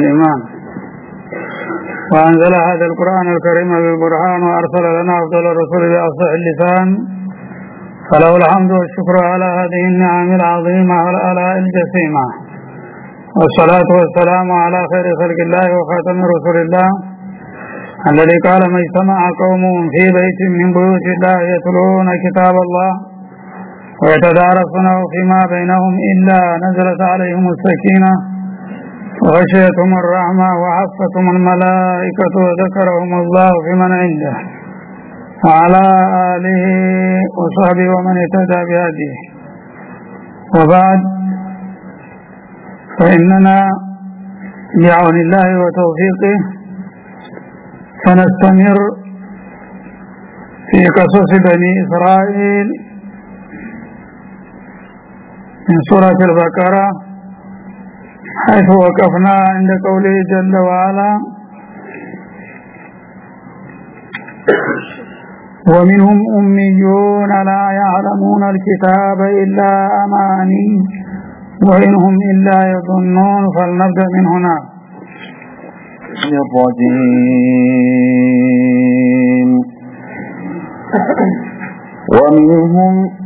الإيمان. وأنزل هذا القرآن الكريم بالبرهان وأرسل لنا أفضل الرسول بأصح اللسان. فله الحمد والشكر على هذه النعم العظيمة والآلاء الجسيمة. والصلاة والسلام على خير خلق الله وخاتم رسول الله. الذي قال ما اجتمع قوم في بيت من بيوت الله يتلون كتاب الله ويتدارسونه فيما بينهم إلا نزلت عليهم السكينة. وغشيتهم الرحمة وحفتهم الملائكة وذكرهم الله في من عنده. وعلى آله وصحبه ومن اهتدى بهديه. وبعد فإننا بعون الله وتوفيقه سنستمر في قصص بني إسرائيل من سورة البقرة. حيث وقفنا عند قوله جل وعلا ومنهم أميون لا يعلمون الكتاب إلا أماني وإنهم إلا يظنون فلنبدأ من هنا. ومنهم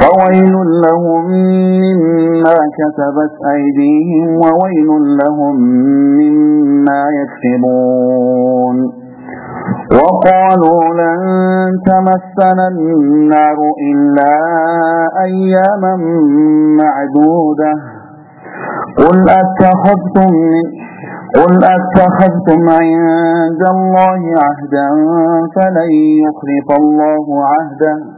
فويل لهم مما كتبت أيديهم وويل لهم مما يكسبون. وقالوا لن تمسنا النار إلا أياما معدودة. قل أتخذتم قل أتخذتم عند الله عهدا فلن يخلف الله عهدا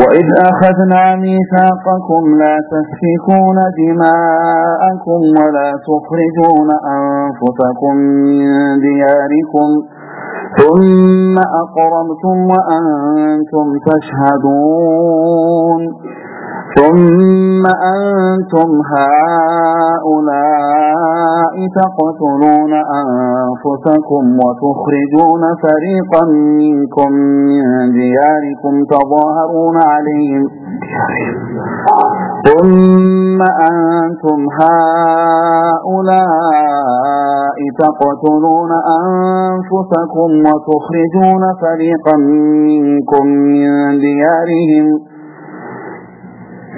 وإذ أخذنا ميثاقكم لا تسفكون دماءكم ولا تخرجون أنفسكم من دياركم ثم أقرمتم وأنتم تشهدون ثم أنتم هؤلاء تقتلون أنفسكم وتخرجون فريقا منكم من دياركم تظاهرون عليهم ثم أنتم هؤلاء تقتلون أنفسكم وتخرجون فريقا منكم من ديارهم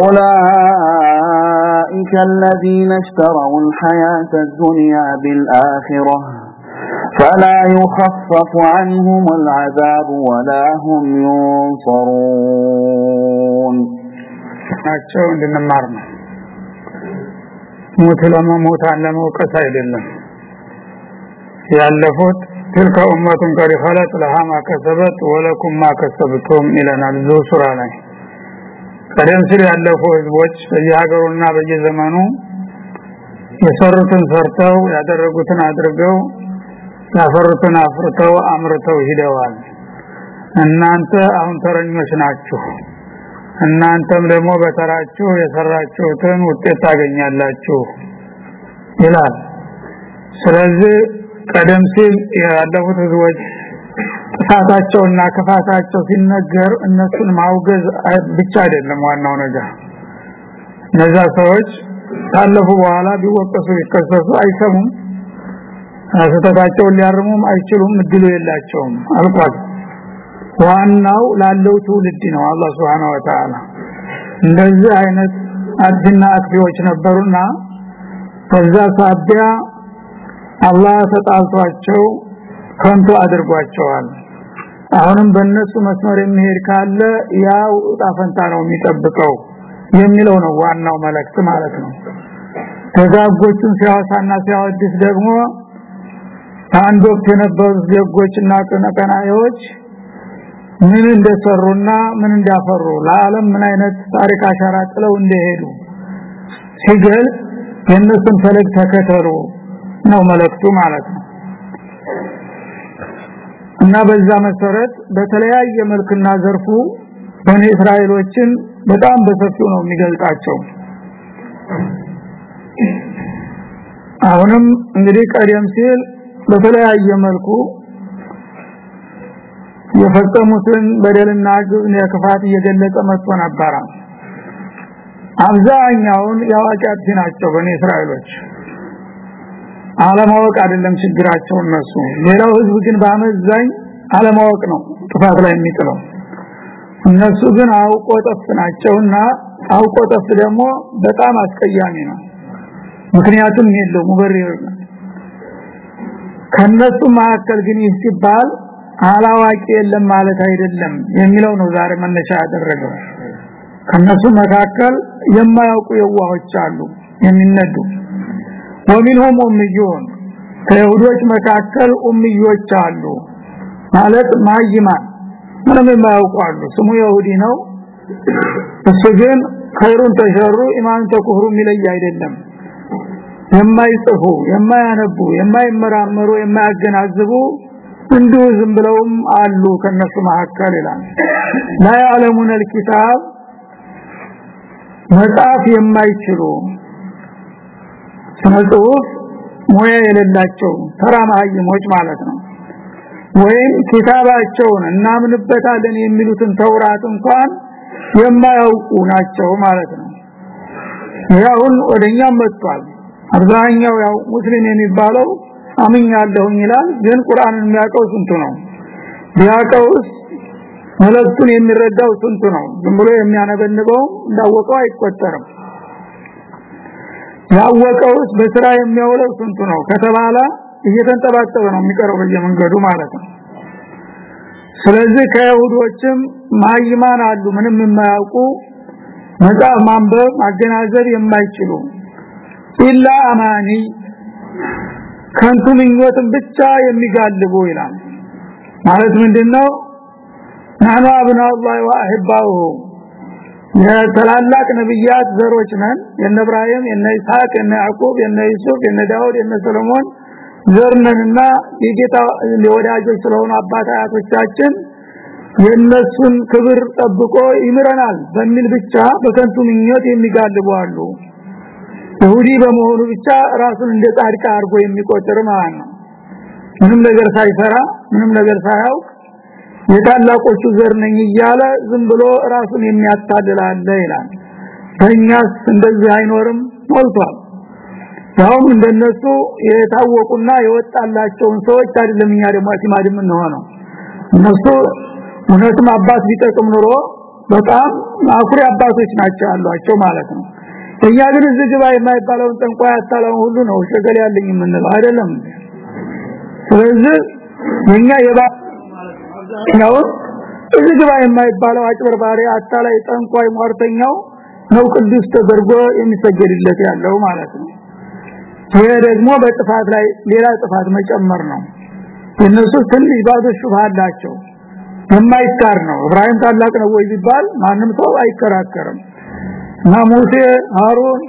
أولئك الذين اشتروا الحياة الدنيا بالآخرة فلا يخفف عنهم العذاب ولا هم ينصرون ናቸው እንድንማር ነው ሞት ለመሞት ለመውቀስ አይደለም ያለፉት تلك أمة قد خلت لها ما كسبت ولكم ما كسبتم إلنا ذو ሱራ ላይ ቀደም ሲል ያለፉ ህዝቦች በየሀገሩና በየዘመኑ የሰሩትን ሰርተው ያደረጉትን አድርገው ያፈሩትን አፍርተው አምርተው ሂደዋል። እናንተ አሁን ተረኞች ናችሁ። እናንተም ደግሞ በተራችሁ የሰራችሁትን ውጤት ታገኛላችሁ ይላል። ስለዚህ ቀደም ሲል ያለፉት ህዝቦች ጥፋታቸውና ክፋታቸው ሲነገር እነሱን ማውገዝ ብቻ አይደለም ዋናው ነገር። እነዛ ሰዎች ካለፉ በኋላ ቢወቀሱ ቢከሰሱ አይሰሙም ስህተታቸውን ሊያርሙም አይችሉም እድሉ የላቸውም አልቋል። ዋናው ላለው ትውልድ ነው አላህ Subhanahu Wa እንደዚህ አይነት አድና አክፊዎች ነበሩና በዛ ሳቢያ አላህ ተጣልቷቸው ከንቱ አድርጓቸዋል አሁንም በእነሱ መስመር የሚሄድ ካለ ያው ጣፈንታ ነው የሚጠብቀው የሚለው ነው ዋናው መልእክት ማለት ነው። ተጋጎቹን ሲያወሳና ሲያወድስ ደግሞ አንድ ወቅት የነበሩት ዜጎችና ቀናቃናዮች ምን እንደሰሩና ምን እንዳፈሩ ለዓለም ምን አይነት ታሪክ አሻራ ጥለው እንደሄዱ ሲገልጽ የነሱን ፈለግ ተከተሉ ነው መልእክቱ ማለት ነው እና በዛ መሰረት በተለያየ መልክና ዘርፉ በኔ እስራኤሎችን በጣም በሰፊው ነው የሚገልጣቸው አሁንም እንግዲህ ቀደም ሲል በተለያየ መልኩ የፈጸሙትን በደልና ግብን የክፋት እየገለጸ መጥቶ ነበረ። አብዛኛውን ያዋቂያት ናቸው በኔ እስራኤሎች አለማወቅ አይደለም ችግራቸው እነሱ። ሌላው ህዝብ ግን በአመዛኝ አለማወቅ ነው ጥፋት ላይ የሚጥለው። እነሱ ግን አውቆ ጠፍ ናቸውና አውቆ ጠፍ ደግሞ በጣም አስቀያሚ ነው። ምክንያቱም የለው ሙበሪር ከነሱ መካከል ግን ይህ ሲባል አላዋቂ የለም ማለት አይደለም የሚለው ነው ዛሬ መነሻ ያደረገው። ከነሱ መካከል የማያውቁ የዋሆች አሉ የሚነዱ ወሚንሁም ኡምዩን ከይሁዶች መካከል ኡምዮች አሉ ማለት ማይማን ምንም የማያውቁ አሉ ስሙ ይሁዲ ነው እሱ ግን ኸይሩን ተሸሩ ኢማን ተኩፍሩ የሚለይ አይደለም የማይጽፉ የማያነቡ የማይመራመሩ የማያገናዝቡ እንዲሁ ዝም ብለውም አሉ ከነሱ መካከል ይላል ላ ያዕለሙን الكتاب መጻፍ የማይችሉ ስነጽሁፍ ሙያ የሌላቸው ተራ ማህይሞች ማለት ነው። ወይም ኪታባቸውን እናምንበታለን የሚሉትን ተውራት እንኳን የማያውቁ ናቸው ማለት ነው። ያውን ወደኛም መጥቷል። አብዛኛው ያው ሙስሊም የሚባለው አምኛለሁኝ ይላል ግን ቁርአንን የሚያውቀው ስንቱ ነው? ቢያውቀውስ መልእክቱን የሚረዳው ስንቱ ነው? ዝም ብሎ የሚያነበንበው እንዳወቀው አይቆጠርም ያወቀውስ በስራ የሚያውለው ስንቱ ነው ከተባለ እየተንጠባጠበ ነው የሚቀረው በየመንገዱ ማለት ነው። ስለዚህ ከይሁዶችም ማይማን አሉ ምንም የማያውቁ መጽሐፍ ማንበብ ማገናዘብ የማይችሉ ኢላ አማኒ ከንቱ ምኞትን ብቻ የሚጋልቡ ይላል። ማለት ምንድነው? ናኑ አብና አላህ ወአህባሁ የተላላቅ ነብያት ዘሮች ነን። የነ ኢብራሂም የነ ኢስሐቅ የነ ያዕቆብ የነ ዩሱፍ የነ ዳውድ የነ ሰሎሞን ዘርነንና የጌታ ወዳጆች ስለሆኑ አባት አያቶቻችን የነሱን ክብር ጠብቆ ይምረናል በሚል ብቻ በከንቱ ምኞት የሚጋልቡ አሉ። ይሁዲ በመሆኑ ብቻ ራሱን እንደ ጻድቅ አድርጎ የሚቆጥር ማለት ነው። ምንም ነገር ሳይሰራ ምንም ነገር ሳያውቅ የታላቆቹ ዘር ነኝ እያለ ዝም ብሎ ራሱን የሚያታልላለ ይላል። በእኛስ እንደዚህ አይኖርም? ሞልቷል። ያውም እንደነሱ የታወቁና የወጣላቸውን ሰዎች አይደለም እኛ ደግሞ አቲማድም ነው እነሱ እውነትም አባት ቢጠቅም ኑሮ በጣም አኩሪ አባቶች ናቸው ያሏቸው ማለት ነው። እኛ ግን እዚህ ግባ የማይባለውን ጠንቋይ አታላውን ሁሉ ነው። ሸገል ያለኝ የምንለው አይደለም። ስለዚህ የኛ የባ ነው። እዚህ ግባ የማይባለው አጭበርባሪ አታላይ ጠንቋይ ሟርተኛው ነው። ቅዱስ ተደርጎ የሚሰገድለት ያለው ማለት ነው። ይሄ ደግሞ በጥፋት ላይ ሌላ ጥፋት መጨመር ነው። እነሱ ትንሽ ባዶ ሹብሃ አላቸው። የማይታር ነው። እብራሂም ታላቅ ነው ወይ ቢባል ማንም ሰው አይከራከርም። እና ሙሴ ሃሩን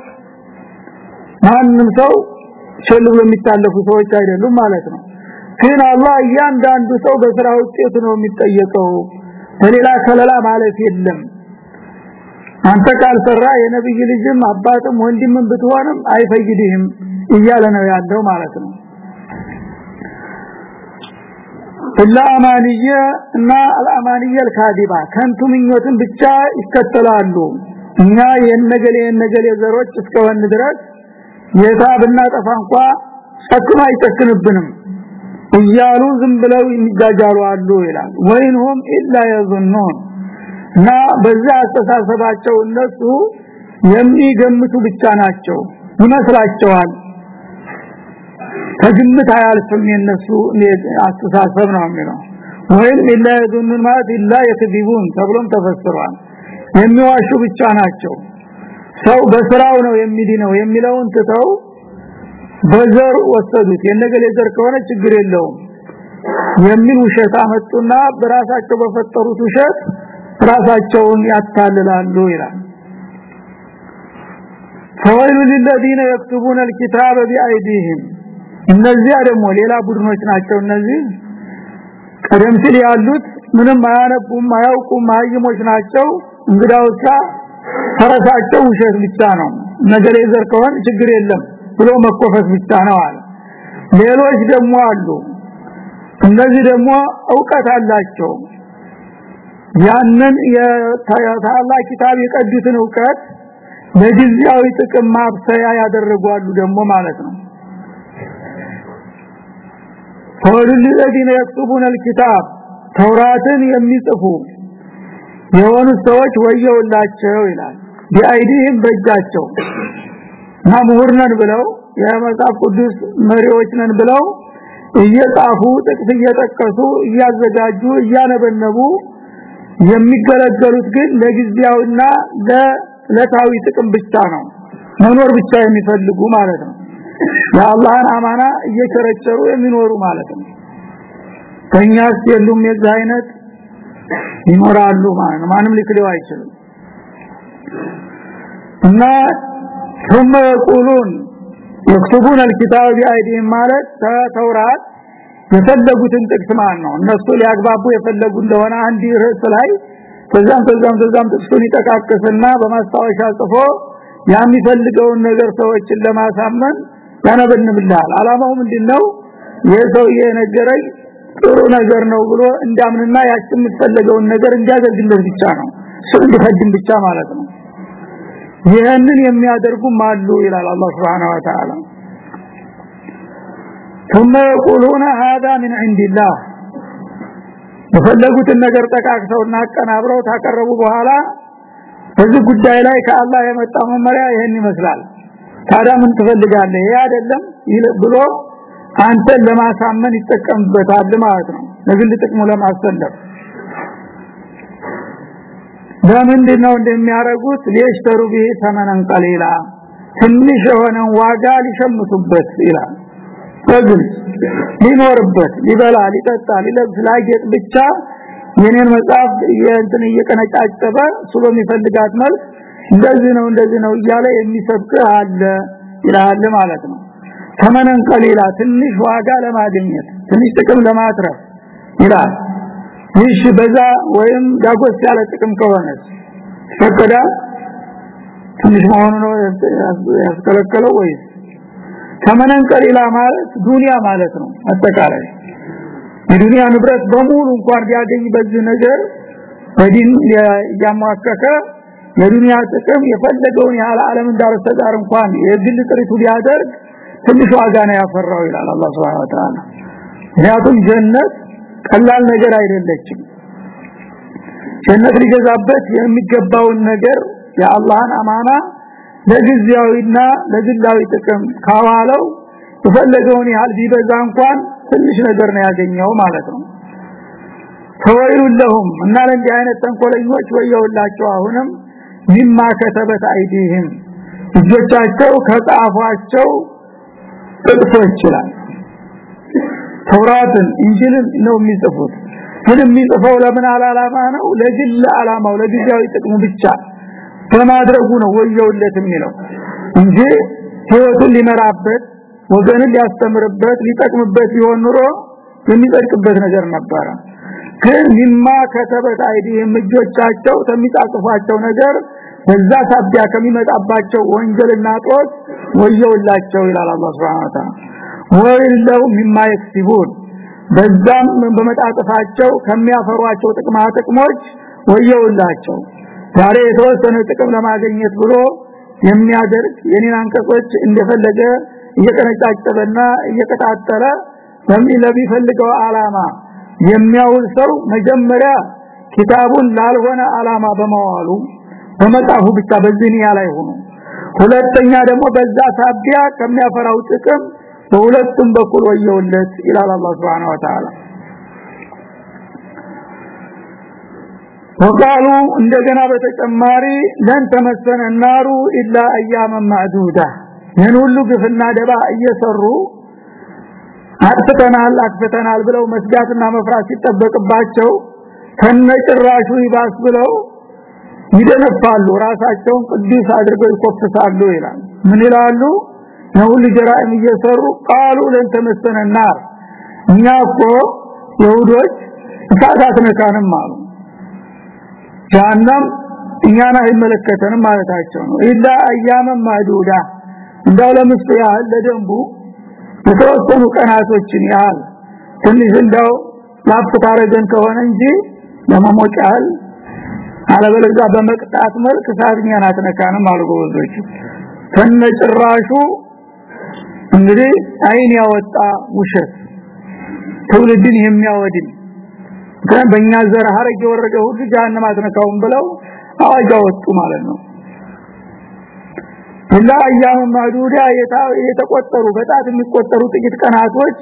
ማንም ሰው ቸል የሚታለፉ ሰዎች አይደሉም ማለት ነው ግን አላህ እያንዳንዱ ሰው በስራ ውጤት ነው የሚጠየቀው በሌላ ከለላ ማለት የለም አንተ ካልሰራ የነብይ ልጅም አባትም ወንድምም ብትሆንም አይፈይድህም እያለ ነው ያለው ማለት ነው አማንየ እና አልአማንየ الكاذبه ከንቱ ምኞትን ብቻ ይከተላሉ እኛ የነገሌ የነገሌ ዘሮች እስከወን ድረስ የታ ብናጠፋ እንኳ ጨክኖ አይጨክንብንም እያሉ ዝም ብለው የሚጃጃሉ አሉ ይላል ወይንሁም ኢላ የظنون እና በዛ አስተሳሰባቸው እነሱ የሚገምቱ ብቻ ናቸው ይመስላቸዋል። ከግምት አያልፍም የነሱ አስተሳሰብ ነው የሚለው። ወይም ኢላ የظنون ማለት ኢላ የክذبون ተብሎም ተፈስሯል። የሚዋሹ ብቻ ናቸው። ሰው በስራው ነው የሚድነው የሚለውን ትተው በዘር ወሰዱት የነገሌ ዘር ከሆነ ችግር የለውም የሚል ውሸት አመጡና በራሳቸው በፈጠሩት ውሸት ራሳቸውን ያታልላሉ ይላል ፈወይሉ للذين يكتبون الكتاب بأيديهم እነዚያ ደግሞ ሌላ ቡድኖች ናቸው እነዚህ ቀደም ሲል ያሉት ምንም አያነቡም አያውቁም ማይሞች ናቸው እንግዳውሳ ፈረሳቸው ውሸት ብቻ ነው ነገሬ ዘር ከሆነ ችግር የለም ብሎ መኮፈስ ብቻ ነው አለ ሌሎች ደግሞ አሉ እነዚህ ደግሞ ዕውቀት አላቸው ያንን የታላ ኪታብ የቀዱትን ዕውቀት ለጊዜያዊ ጥቅም ማብሰያ ያደረጓሉ ደግሞ ማለት ነው ሁሉ الذين يكتبون الكتاب ተውራትን የሚጽፉ የሆኑ ሰዎች ወየውላቸው ይላል ቢአይዲህም በእጃቸው እና ምሁር ብለው የመጽሐፍ ቅዱስ መሪዎች ነን ብለው እየጻፉ ጥቅስ እየጠቀሱ እያዘጋጁ እያነበነቡ የሚገለገሉት ግን ለጊዜያዊና ለለታዊ ጥቅም ብቻ ነው። መኖር ብቻ የሚፈልጉ ማለት ነው። የአላህን አማና እየቸረቸሩ የሚኖሩ ማለት ነው። ከኛስ የሉም? የዚህ አይነት ይኖራሉ ማለት ማንም ሊክደው አይችልም። እና ثم يقولون يكتبون الكتاب بأيديهم ማለት ተውራት የፈለጉትን ጥቅስ ማን ነው እነሱ ሊያግባቡ የፈለጉ እንደሆነ አንድ ርዕስ ላይ ከዛም ከዛም ከዛም ጥቅሱን ይጠቃቅስና በማስታወሻ ጽፎ የሚፈልገውን ነገር ሰዎችን ለማሳመን ያነበንብልሃል አላማው ምንድነው የሰው የነገረኝ ጥሩ ነገር ነው ብሎ እንዳምንና ያቺ የምትፈልገውን ነገር እንዲያደርግለት ብቻ ነው እሱ እንዲፈድም ብቻ ማለት ነው ይህንን የሚያደርጉም አሉ ይላል አላህ Subhanahu Wa Ta'ala ثم يقولون هذا من عند الله የፈለጉትን ነገር ጠቃቅሰውና አቀናብረው ታቀረቡ በኋላ በዚህ ጉዳይ ላይ ከአላህ የመጣ መመሪያ ይሄን ይመስላል ታዲያ ምን ትፈልጋለህ ይሄ አይደለም ብሎ አንተን ለማሳመን ይጠቀምበታል ማለት ነው ለግል ጥቅሙ ለማስተላለፍ ለምንድነው እንደሚያረጉት ሊሽተሩ ቢሂ ተመነን ቀሊላ ትንሽ የሆነ ዋጋ ሊሸምቱበት ይላል። በግል ሊኖርበት ሊበላ ሊጠጣ ሊለብስ ላጌጥ ብቻ የኔን መጽሐፍ የእንትን እየቀነጫጨበ እሱ በሚፈልጋት መልክ እንደዚህ ነው እንደዚህ ነው እያለ የሚሰብክ አለ ይላል ማለት ነው። ተመነን ቀሊላ ትንሽ ዋጋ ለማግኘት ትንሽ ጥቅም ለማትረፍ ይላል ይሽ በዛ ወይም ዳጎስ ያለ ጥቅም ከሆነ ፈቀዳ ትንሽ መሆኑ ነው ያስከለከለው ወይ? ተመነን ቀሊላ ማለት ዱንያ ማለት ነው አጠቃላይ። የዱንያ ንብረት በሙሉ እንኳን ቢያገኝ በዚህ ነገር በዲን ያማከከ የዱንያ ጥቅም የፈለገውን ያህል ዳርሰ ዳር እንኳን የግል ጥሪቱ ቢያደርግ ትንሽ ዋጋ ነው ያፈራው ይላል አላህ Subhanahu Wa Ta'ala ምክንያቱም ጀነት ቀላል ነገር አይደለችም። ጀነት ሊገዛበት የሚገባውን ነገር የአላህን አማና ለጊዜያዊና ለግላዊ ጥቅም ካዋለው የፈለገውን ያህል ቢበዛ እንኳን ትንሽ ነገር ነው ያገኘው ማለት ነው። ፈወይሉ ለሁም እና ለእንዲህ አይነት ተንኮለኞች ወየውላቸው አሁንም ሚማ ከተበት አይዲህም። እጆቻቸው ከጻፏቸው ጥቅሶ ይችላል ተውራትን እንጅልን ነው የሚጽፉት። ግን የሚጽፈው ለምን አላማ ነው? ለግል አላማው ለጊዜያዊ ጥቅሙ ብቻ በማድረጉ ነው ወየውለት የሚለው እንጂ ህይወቱን ሊመራበት ወገንን ሊያስተምርበት ሊጠቅምበት ቢሆን ኑሮ የሚጠቅምበት ነገር ነበረ። ግን ሚማ ከተበት አይዲህም እጆቻቸው ከሚጻጽፏቸው ነገር በዛ ሳቢያ ከሚመጣባቸው ወንጀልና ጦስ ወየውላቸው ይላል አላህ Subhanahu ወይለው ሚማ ይክሲቡን በዛም በመጣጥፋቸው ከሚያፈሯቸው ጥቅማ ጥቅሞች ወየውላቸው። ዛሬ የተወሰነ ጥቅም ለማግኘት ብሎ የሚያደርግ የኔን አንቀጾች እንደፈለገ እየቀነጫጨበና እየቀጣጠለ ለሚፈልገው አላማ የሚያውል ሰው መጀመሪያ ኪታቡን ላልሆነ አላማ በመዋሉ በመጣፉ ብቻ በዚህ ላይ ሆኖ። ሁለተኛ ደግሞ በዛ ሳቢያ ከሚያፈራው ጥቅም በሁለቱም በኩል ወየውለት ይላል አላህ Subhanahu Wa Ta'ala ወቃሉ እንደገና በተጨማሪ ለን ተመሰነ ናሩ ኢላ አያመ ማዕዱዳ። ይህን ሁሉ ግፍና ደባ እየሰሩ አጥፍተናል አጥፍተናል ብለው መስጋትና መፍራት ሲጠበቅባቸው ከነጭራሹ ይባስ ብለው ይደነፋሉ። ራሳቸውን ቅዱስ አድርገው ይኮፍሳሉ ይላል። ምን ይላሉ የሁሉ ጀራኢም እየሰሩ ቃሉ ለን ተመሰነ ናር። እኛ እኮ ይሁዶች እሳት አትነካንም አሉ። ጀሃነም እኛን አይመለከተንም ማለታቸው ነው። ኢላ አያመ ማዱዳ እንዳው ለምስጥ ያህል ለደንቡ የተወሰኑ ቀናቶችን ያህል ትንሽ እንዳው ታረገን ከሆነ እንጂ ለመሞቅ ያህል አለበለዚያ በመቅጣት መልክ አትነካንም አሉ ጎበዞች። ከነጭራሹ እንግዲህ አይን ያወጣ ውሸት ትውልድን የሚያወድን ግን በእኛ ዘር ሀረግ የወረደ ሁሉ ጀሃነም አትነካውም ብለው አዋጅ አወጡ ማለት ነው። ኢላ አያም ማዱዳ የተቆጠሩ በጣት የሚቆጠሩ ጥቂት ቀናቶች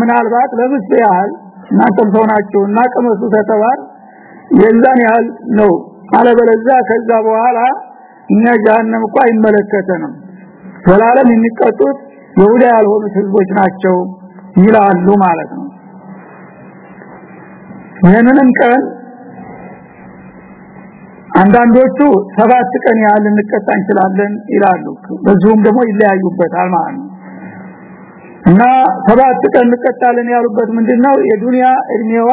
ምናልባት ለምስ ያህል እናንተም ሰው ናችሁና ቀመሱ ተተባል የዛን ያህል ነው። አለበለዚያ ከዛ በኋላ እኛ ጀሃነም እኮ አይመለከተንም ዘላለም የሚቀጡት ይሁዳ ያልሆኑት ህዝቦች ናቸው ይላሉ ማለት ነው። ይህንንም ቀን አንዳንዶቹ ሰባት ቀን ያህል እንቀጣ እንችላለን ይላሉ። በዚሁም ደግሞ ይለያዩበታል ማለት ነው። እና ሰባት ቀን እንቀጣለን ያሉበት ምንድነው? የዱንያ እድሜዋ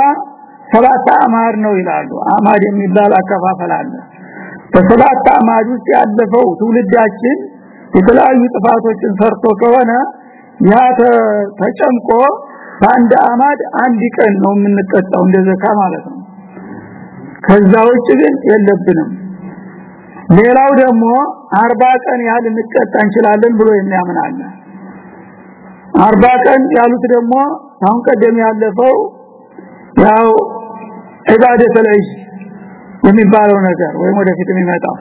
ሰባት አማር ነው ይላሉ። አማድ የሚባል አከፋፈል አለ። በሰባት አማድ ውስጥ ያለፈው ትውልዳችን የተለያዩ ጥፋቶችን ሰርቶ ከሆነ ያ ተጨምቆ በአንድ አማድ አንድ ቀን ነው የምንቀጣው እንደዘካ ማለት ነው። ከዛ ውጭ ግን የለብንም። ሌላው ደግሞ 40 ቀን ያህል እንቀጣ እንችላለን ብሎ የሚያምናል 40 ቀን ያሉት ደግሞ አሁን ቀደም ያለፈው ያው ኢባደተ ለይሽ የሚባለው ነገር ወይም ወደፊት የሚመጣው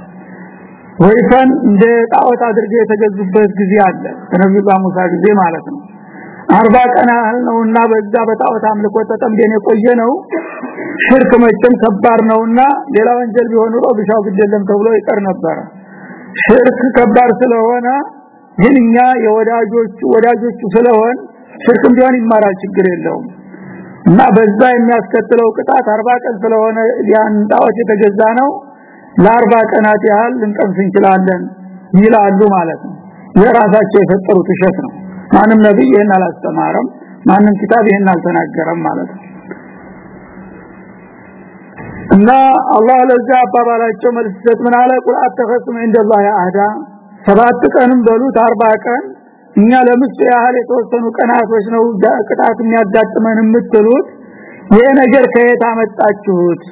ወይፈን እንደ ጣዖት አድርገው የተገዙበት ጊዜ አለ። ከነብዩ ሙሳ ጊዜ ማለት ነው። አርባ ቀን ያህል ነውና በዛ በጣዖት አምልኮ ተጠምደን የቆየ ነው። ሽርክ መቼም ከባድ ነውና ሌላ ወንጀል ቢሆን ኑሮ ብሻው ግደለም ተብሎ ይቀር ነበር። ሽርክ ከባድ ስለሆነ እኛ የወዳጆቹ ወዳጆቹ ስለሆን ሽርክም ቢሆን ይማራል ችግር የለውም። እና በዛ የሚያስከትለው ቅጣት 40 ቀን ስለሆነ ያን ጣዖት የተገዛ ነው ለ40 ቀናት ያህል ልንቀምስ እንችላለን ይላሉ ማለት ነው። የራሳቸው የፈጠሩት ውሸት ነው። ማንም ነብይ ይሄን አላስተማረም ማንም ኪታብ ይሄን አልተናገረም ማለት ነው። እና አላህ ለዛ አባባላቸው መልስ ሰጥ ምን አለ? ቁል አተፈስሙ እንደላህ አህዳ። ሰባት ቀንም በሉት 40 ቀን። እኛ ለምስ ያህል የተወሰኑ ቀናቶች ነው ቅጣት የሚያጋጥመን የምትሉት። ይሄ ነገር ከየት አመጣችሁት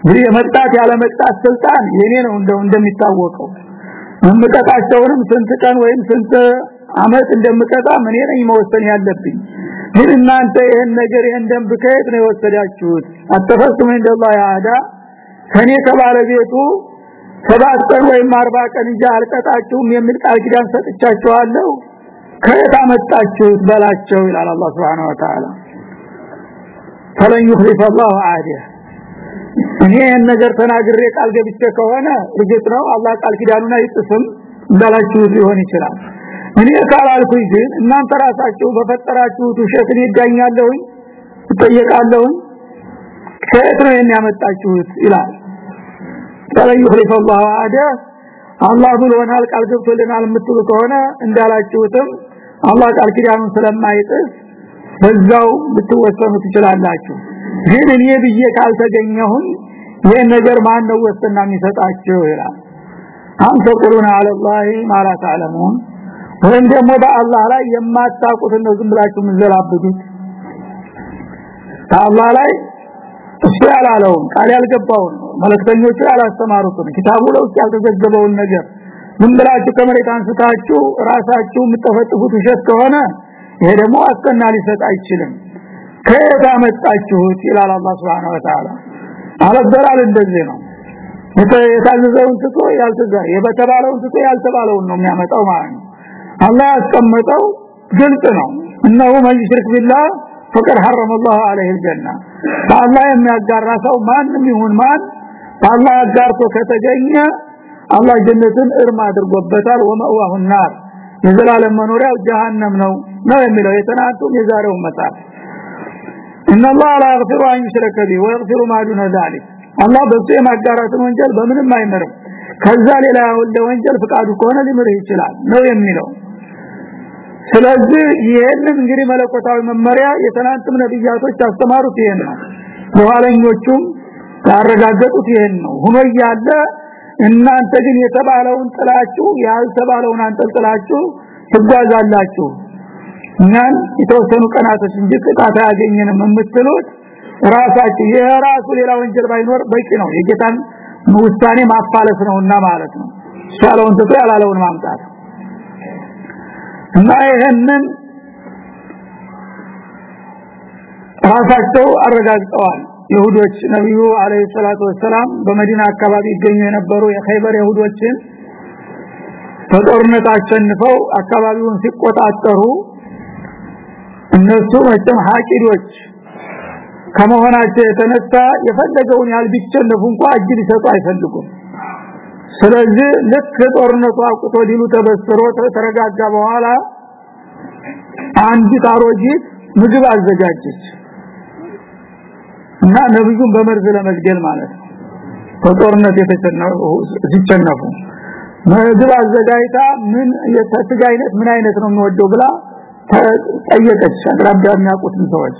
እንግዲህ የመጣት ያለመጣት ስልጣን የኔ ነው እንደው እንደሚታወቀው። የምቀጣቸውንም ስንት ቀን ወይም ስንት አመት እንደምቀጣ እኔ ነኝ መወሰን ያለብኝ። ግን እናንተ ይሄን ነገር ይሄን ደንብ ከየት ነው የወሰዳችሁት? አተፈስሙ እንደላ ያዳ ከኔ ከባለቤቱ ሰባት ቀን ወይም አርባ ቀን እንጂ አልቀጣችሁም የሚል ቃል ኪዳን ሰጥቻችኋለሁ። ከየት አመጣችሁት በላቸው ይላል አላህ Subhanahu Wa Ta'ala ፈለን ይخلف الله عهده እኔ ነገር ተናግሬ ቃል ገብቼ ከሆነ እርግጥ ነው አላህ ቃል ኪዳኑን አይጥስም እንዳላችሁ ሊሆን ይችላል። እኔ ካላልኩኝ ግን እናንተ ራሳችሁ በፈጠራችሁት ውሸትን ይዳኛለሁ ትጠየቃለሁኝ ከየት ነው የሚያመጣችሁት ይላል። ተለዩ ኸሊፈ አደ አላህ ብሎናል ቃል ገብቶልናል የምትሉ ከሆነ እንዳላችሁትም አላህ ቃል ኪዳኑን ስለማይጥስ በዛው ልትወሰኑ ትችላላችሁ። ግን እኔ ብዬ ካልተገኘሁም ይህ ነገር ማን ነው ወስና የሚሰጣቸው ይላል። አንተ ቁሩና አለላህ ማለት አለሙን ወይም ደግሞ በአላህ ላይ የማታቁት ነው ዝም ብላችሁ ምዘላብዱት በአላህ ላይ እሱ ያላለውን ቃል ያልገባውን መልእክተኞቹ ያላስተማሩትን ኪታቡ ለውስጥ ያልተዘገበውን ነገር ምን ብላችሁ ከመሬት አንስታችሁ ራሳችሁ የምትጠፈጥፉት ውሸት ከሆነ ይሄ ደግሞ አስቀና ሊሰጥ አይችልም። ከየት አመጣችሁት ይላል አላህ Subhanahu Wa Ta'ala አለበላል እንደዚህ ነው የታዘዘውን ትቶ ያልተዘረ የበተባለውን ትቶ ያልተባለውን ነው የሚያመጣው ማለት ነው አላህ ያስቀመጠው ግልጽ ነው እነሆ መይሽርክ ቢላህ ፈቀድ حرم الله عليه الجنه በአላህ የሚያጋራ ሰው ማንም ይሁን ማን በአላህ አጋርቶ ከተገኘ አላህ ጀነትን እርም አድርጎበታል ወመዋሁ النار የዘላለም መኖሪያው ጀሃነም ነው ነው የሚለው የተናጡ የዛሬው መጣፍ ان الله لا يغفر ان يشرك به ويغفر ما دون ذلك አላህ በሱ የማጋራትን ወንጀል በምንም አይምርም ከዛ ሌላ ወንጀል ወንጀል ፍቃዱ ከሆነ ሊምርህ ይችላል ነው የሚለው ስለዚህ ይሄንን እንግዲህ መለኮታዊ መመሪያ የተናንተም ነብያቶች አስተማሩት ይሄን ነው በኋለኞቹም ያረጋገጡት ይሄን ነው ሆኖ ያለ እናንተ ግን የተባለውን ጥላችሁ ያልተባለውን አንጠልጥላችሁ ትጓዛላችሁ እኛን የተወሰኑ ቀናቶች እንጂ ቅጣት አያገኘንም የምትሉት ራሳችሁ የራሱ ሌላ ወንጀል ባይኖር በቂ ነው። የጌታን ውሳኔ ማፋለስ ነውና ማለት ነው። ሻለውን ትቶ ያላለውን ማምጣት። እና ይሄንን ራሳቸው አረጋግጠዋል። ይሁዶች ነብዩ አለይሂ ሰላቱ ወሰላም በመዲና አካባቢ ይገኙ የነበሩ የኸይበር ይሁዶችን በጦርነት አሸንፈው አካባቢውን ሲቆጣጠሩ እነሱ መቼም ሀቂዶች ከመሆናቸው የተነሳ የፈለገውን ያህል ቢቸነፉ እንኳን እጅ ሊሰጡ አይፈልጉም። ስለዚህ ልክ ጦርነቱ አቁቶ ዲሉ ተበስሮ ተረጋጋ በኋላ አንዲት አሮጊት ምግብ አዘጋጀች እና ነብዩን በመርዝ ለመግደል ማለት ነው። በጦርነት ሲቸነፉ ምግብ አዘጋጅታ ምን የስጋ አይነት ምን አይነት ነው የሚወደው ብላ ጠየቀች አቅራቢያ የሚያውቁትን ሰዎች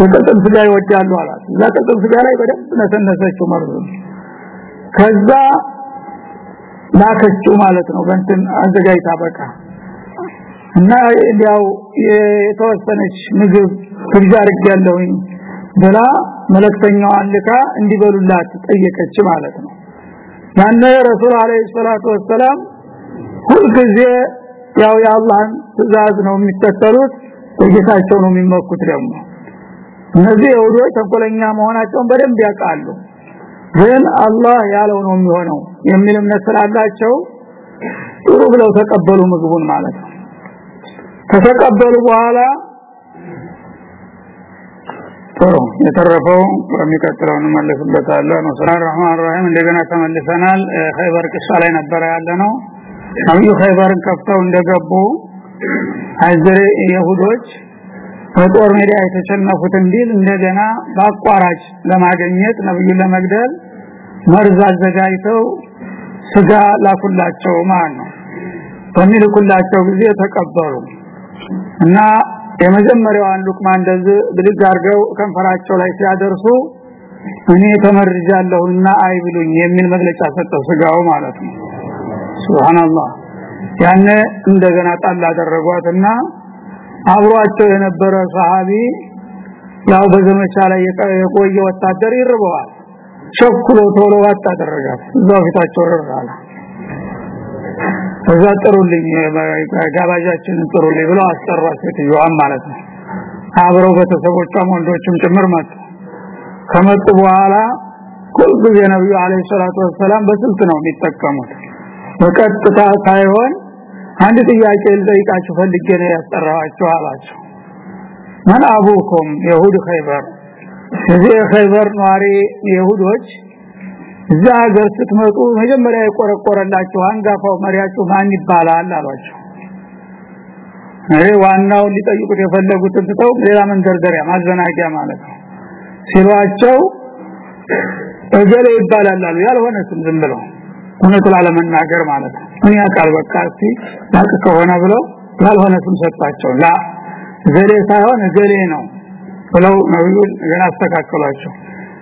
የቅጥም ስጋ ይወዳሉ አላት። እዛ ቅጥም ስጋ ላይ በደንብ ነሰነሰችው መርዙ ከዛ ላከችው ማለት ነው። በእንትን አዘጋጅታ በቃ እና ያው የተወሰነች ምግብ ግብዣ አድርጌያለሁኝ ብላ መለክተኛዋን ልካ እንዲበሉላት ጠየቀች ማለት ነው። ያነ ረሱል አለይሂ ሰላቱ ወሰለም ሁልጊዜ ያው የአላህን ትእዛዝ ነው የሚከተሉት በጌታቸው ነው የሚመኩት ደግሞ። እነዚህ ይሁዶች ተንኮለኛ መሆናቸውን በደንብ ያውቃሉ። ግን አላህ ያለው ነው የሚሆነው የሚል እምነት ስላላቸው ጥሩ ብለው ተቀበሉ ምግቡን ማለት ነው። ከተቀበሉ በኋላ ጥሩ የተረፈው በሚቀጥለው እንመለስበታለን ወሰላም ረህማን እንደገና ተመልሰናል። ኸይበር ቅሳ ላይ ነበረ ያለ ነው ነብዩ ኸይበርን ከፍተው እንደገቡ አይዘሬ ይሁዶች በጦር ሜዳ የተሸነፉት እንዲል እንደገና በአቋራጭ ለማግኘት ነብዩን ለመግደል መርዝ አዘጋጅተው ስጋ ላኩላቸው ማለት ነው። በሚልኩላቸው ጊዜ ተቀበሉ እና የመጀመሪያዋን ሉቅማ እንደዚህ ብድግ አድርገው ከንፈራቸው ላይ ሲያደርሱ እኔ ተመርጃለሁና አይብሉኝ የሚል መግለጫ ሰጠው ስጋው ማለት ነው ሱብሃንአላህ ያነ እንደገና ጣል አደረጓትና አብሯቸው የነበረ ሰሃቢ ያው በዘመቻ ላይ የቆየ ወታደር ይርበዋል። ቸኩሎ ቶሎ ዋጣ አደረጋት። እዛው ፊታቸው ረራላ እዛ ጥሩልኝ ጋባዣችንን ጥሩልኝ ብለው አስጠሯት ሴትዮዋን ማለት ነው። አብረው ቤተሰቦቿም ወንዶችም ጭምር መጡ። ከመጡ በኋላ ሁልጊዜ ነብዩ አለይሂ ሰላቱ ወሰላም በስልት ነው የሚጠቀሙት በቀጥታ ሳይሆን አንድ ጥያቄ ልጠይቃችሁ ፈልጌ ነው ያስጠራኋችሁ አላቸው። ማን አቡኩም? የሁድ ኸይበር። እዚህ ኸይበር ኗሪ የሁዶች እዛ ሀገር ስትመጡ መጀመሪያ የቆረቆረላችሁ አንጋፋው መሪያችሁ ማን ይባላል አሏቸው። ይሄ ዋናው ሊጠይቁት የፈለጉትን ትተው ሌላ መንደርደሪያ ማዘናጊያ ማለት ነው ሲሏቸው እገሌ ይባላል አሉ። ያልሆነ ስም ዝም ብለው እውነቱ ላለመናገር ማለት ምን ያቃል በቃ እስቲ ያቅ ከሆነ ብለው ያልሆነ ስም ሰጣቸው። ላ እገሌ ሳይሆን እገሌ ነው ብለው ነብዩን ገና አስተካከሏቸው።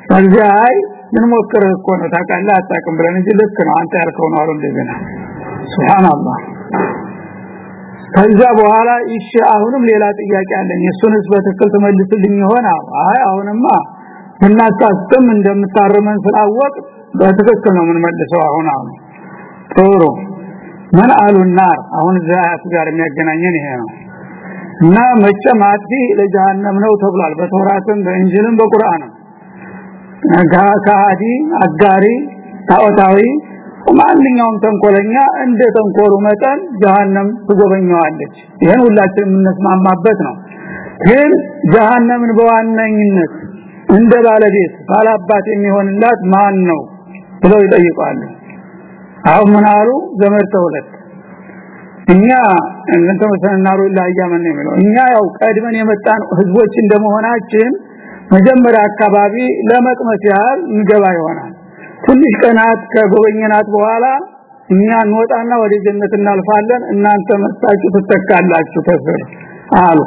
ስለዚህ አይ ምን ሞክር እኮ ነው ታውቃለህ? አታውቅም ብለን እንጂ ልክ ነው አንተ ያልከው ነው አሉ እንደገና። ሱብሃንአላህ። ከዛ በኋላ እሺ አሁንም ሌላ ጥያቄ አለኝ። እሱንስ በትክክል ትመልስልኝ ይሆናል? አይ አሁንማ እናሳስተም እንደምታረመን ስላወቅ በትክክል ነው ምን መልሰው አሁን አሁን። ጥሩ። ምን አሉናር አሁን ዛያት ጋር የሚያገናኘን ይሄ ነው። እና አጥፊ ለጀሃነም ነው ተብሏል። በተውራትም በእንጅልም በቁርአንም። ካዲ አጋሪ ታኦታዊ ማንኛውም ተንኮለኛ እንደ ተንኮሉ መጠን ጀሃነም ትጎበኘዋለች። ይሄን ሁላችንም የምንስማማበት ነው። ግን ጀሃነምን በዋነኝነት እንደ ባለቤት ባላባት የሚሆንላት ማን ነው ብለው ይጠይቃሉ አሁን ምን አሉ? ዘመድ ተውለት። እኛ እንተ መሰናሩ ለአያመን ነው የሚለው። እኛ ያው ቀድመን የመጣን ህዝቦች እንደመሆናችን መጀመሪያ አካባቢ ለመቅመስ ያህል እንገባ ይሆናል። ትንሽ ቀናት ከጎበኘናት በኋላ እኛ እንወጣና ወደ ጀነት እናልፋለን። እናንተ መጣችሁ ትተካላችሁ ተስር አሉ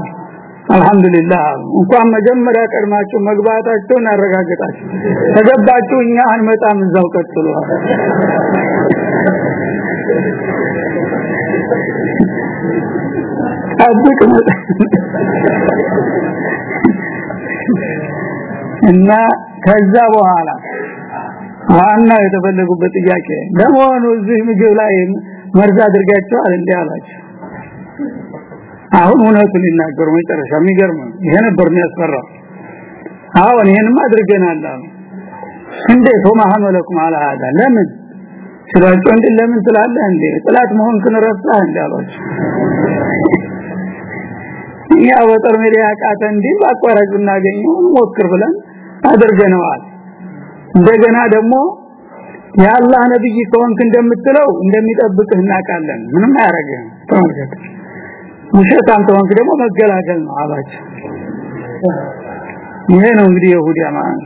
አልহামዱሊላህ እንኳን መጀመሪያ ቀድማችሁ መግባታችሁን አረጋግጣችሁ ተገባችሁ እኛ አንመጣም እዛው ቀጥሉ። አጥቅ እና ከዛ በኋላ ዋና የተፈለጉበት ጥያቄ ለመሆኑ እዚህ ምግብ ላይ መርዝ አድርጋቸዋል እንዴ አላቸው አሁን እውነቱን ይናገሩ መጨረሻ የሚገርም ይሄ ነበር የሚያስፈራው አሁን ይሄንም አድርገናል አሉ እንዴት ወማ ሐመለኩም አላ هذا ለምን ስላቸው እንዴ ለምን ትላለህ እንዴ ጥላት መሆንክን ረሳህ እንዴ አሏቸው ያ ወጠር ሜዲያ ቃተ እንዴ ባቋራጭ እናገኘው ሞክር ብለን አድርገነዋል እንደገና ደግሞ የአላህ ነብይ ከሆንክ እንደምትለው እንደሚጠብቅህ እናውቃለን ምንም አያረግም ተመልከት ውሸታም ከሆንክ ደግሞ መገላገል ነው አላቸው ይሄ ነው እንግዲህ ይሁዲያ ማለት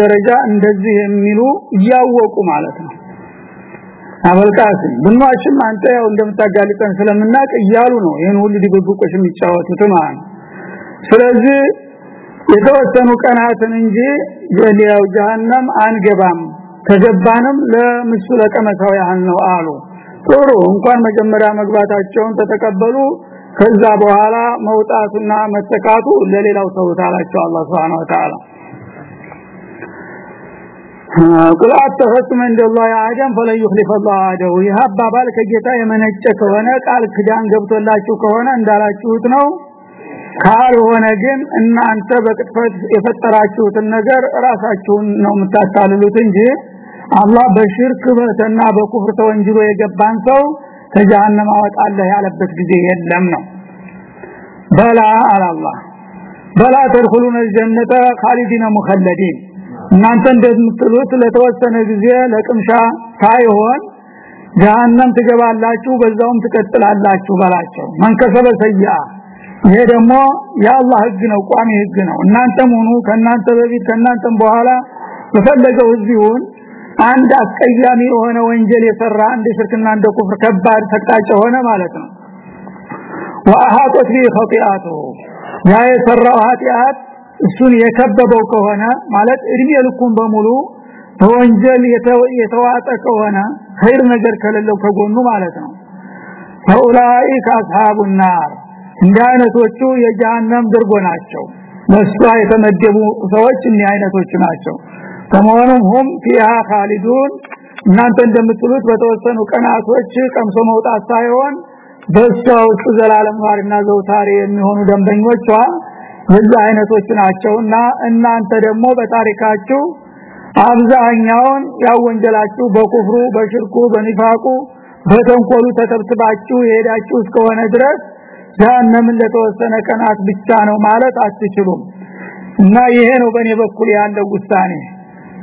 ደረጃ እንደዚህ የሚሉ እያወቁ ማለት ነው። አበልቃስም ብንዋሽም አንተ ያው እንደምታጋልጠን ስለምናቅ እያሉ ነው ይሄን ሁሉ ዲብብቆሽ የሚጫወቱት ማለት ስለዚህ የተወሰኑ ቀናትን እንጂ ያው ጀሃነም አንገባም ከገባንም ለምሱ ለቀመሳው ያህል ነው አሉ ጥሩ እንኳን መጀመሪያ መግባታቸውን ተተቀበሉ ከዛ በኋላ መውጣቱና መተካቱ ለሌላው ተውታላቸው አላህ Subhanahu Wa Ta'ala ቁል አተፈቱም እንደላህ አደም فلن يخلف الله ባልከ ጌታ የመነጨ ከሆነ ቃል ክዳን ገብቶላችሁ ከሆነ እንዳላችሁት ነው። ካልሆነ ግን እናንተ በቅጥፈት የፈጠራችሁትን ነገር ራሳችሁን ነው የምታታልሉት እንጂ አላህ በሽርክ በተና በኩፍር ተወንጅሎ የገባን ሰው ከጀሃነም አወጣለህ ያለበት ጊዜ የለም ነው። በላ አላህ። በላ ተድخلون الجنه خالدين مخلدين እናንተ እንደምትሉት ለተወሰነ ጊዜ ለቅምሻ ሳይሆን ጀሃነም ትገባላችሁ በዛውም ትቀጥላላችሁ በላቸው። መንከሰበ ሰያ ይሄ ደግሞ የአላህ ህግ ነው ቋሚ ህግ ነው። እናንተም ሆኑ ከናንተ በፊት ከናንተም በኋላ በፈለገው ህዝብ ይሁን። አንድ አስቀያሚ የሆነ ወንጀል የሰራ እንደ ሽርክና እንደ ኩፍር ከባድ ተቃጨ ሆነ ማለት ነው። وأحاطت به خطيئته ያ የሰራው ኃጢአት እሱን የከበበው ከሆነ ማለት እድሜ ልኩን በሙሉ በወንጀል የተዋጠ ከሆነ ኸይር ነገር ከሌለው ከጎኑ ማለት ነው። ፈኡላኢከ አስሐቡን ናር እንዲህ አይነቶቹ የጀሃነም ድርጎ ናቸው። ለሷ የተመደቡ ሰዎች እኒ አይነቶች ናቸው ከመሆኑም ሁም ፊሃ ካሊዱን እናንተ እንደምትሉት በተወሰኑ ቀናቶች ቀምሶ መውጣት ሳይሆን በሷ ውስጥ ዘላለም ኗሪና ዘውታሪ የሚሆኑ ደንበኞቿ የዚህ አይነቶች ናቸውና እናንተ ደግሞ በታሪካችሁ አብዛኛውን ያው ወንጀላችሁ በኩፍሩ በሽርኩ በኒፋቁ በተንኮሉ ተተብትባችሁ የሄዳችሁ እስከሆነ ድረስ ጀሃነምን ለተወሰነ ቀናት ብቻ ነው ማለት አትችሉም። እና ይሄ ነው በእኔ በኩል ያለው ውሳኔ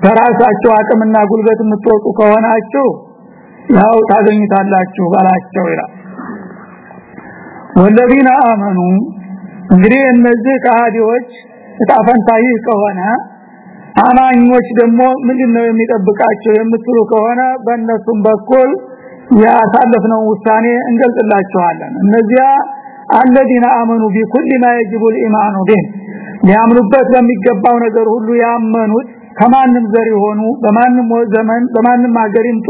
በራሳችሁ አቅምና ጉልበት የምትወጡ ከሆናችሁ ያው ታገኙታላችሁ ባላቸው ይላል ወለዲና አመኑ እንግዲህ እነዚህ ከሃዲዎች እጣፈንታ ይህ ከሆነ አማኞች ደግሞ ምንድነው የሚጠብቃቸው የምትሉ ከሆነ በእነሱም በኩል ያሳለፍነው ውሳኔ እንገልጽላችኋለን እነዚያ አለዲና አመኑ ቢኩል ማ يجب الايمان به ሊያምኑበት በሚገባው ነገር ሁሉ ያመኑት ከማንም ዘር የሆኑ በማንም ዘመን በማንም ሀገር ይምጡ።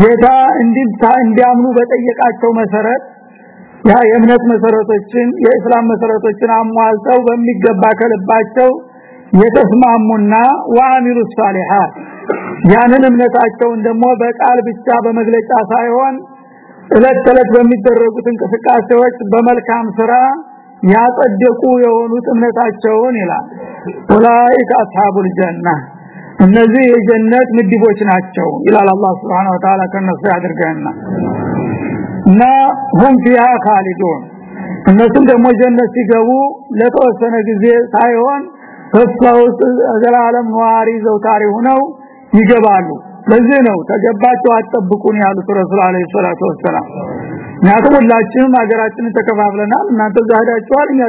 ጌታ እንዲታ እንዲያምኑ በጠየቃቸው መሰረት ያ የእምነት መሰረቶችን የእስላም መሰረቶችን አሟልተው በሚገባ ከልባቸው የተስማሙና ወአሚሉ ሷሊሃት ያንን እምነታቸውን ደግሞ በቃል ብቻ በመግለጫ ሳይሆን እለት ተለት በሚደረጉት እንቅስቃሴዎች በመልካም ስራ ያጸደቁ የሆኑት እምነታቸውን ይላል ኡላኢከ አስሐቡል ጀና። እነዚህ የጀነት ምድቦች ናቸው ይላል አላህ Subhanahu Wa Ta'ala ከነሱ ያድርገና እና ሁም ፊሃ ካሊዱን እነሱም ደግሞ ጀነት ሲገቡ ለተወሰነ ጊዜ ሳይሆን ተስፋው ዘላለም ነዋሪ ዘውታሪ ሆነው ይገባሉ። ለዚህ ነው ተገባቸው አጠብቁን ያሉት ረሱል አለይሂ ሰላቱ ወሰለም ምክንያቱም ሁላችንም ተከፋፍለናል እናንተ ዛዳችኋል እኛ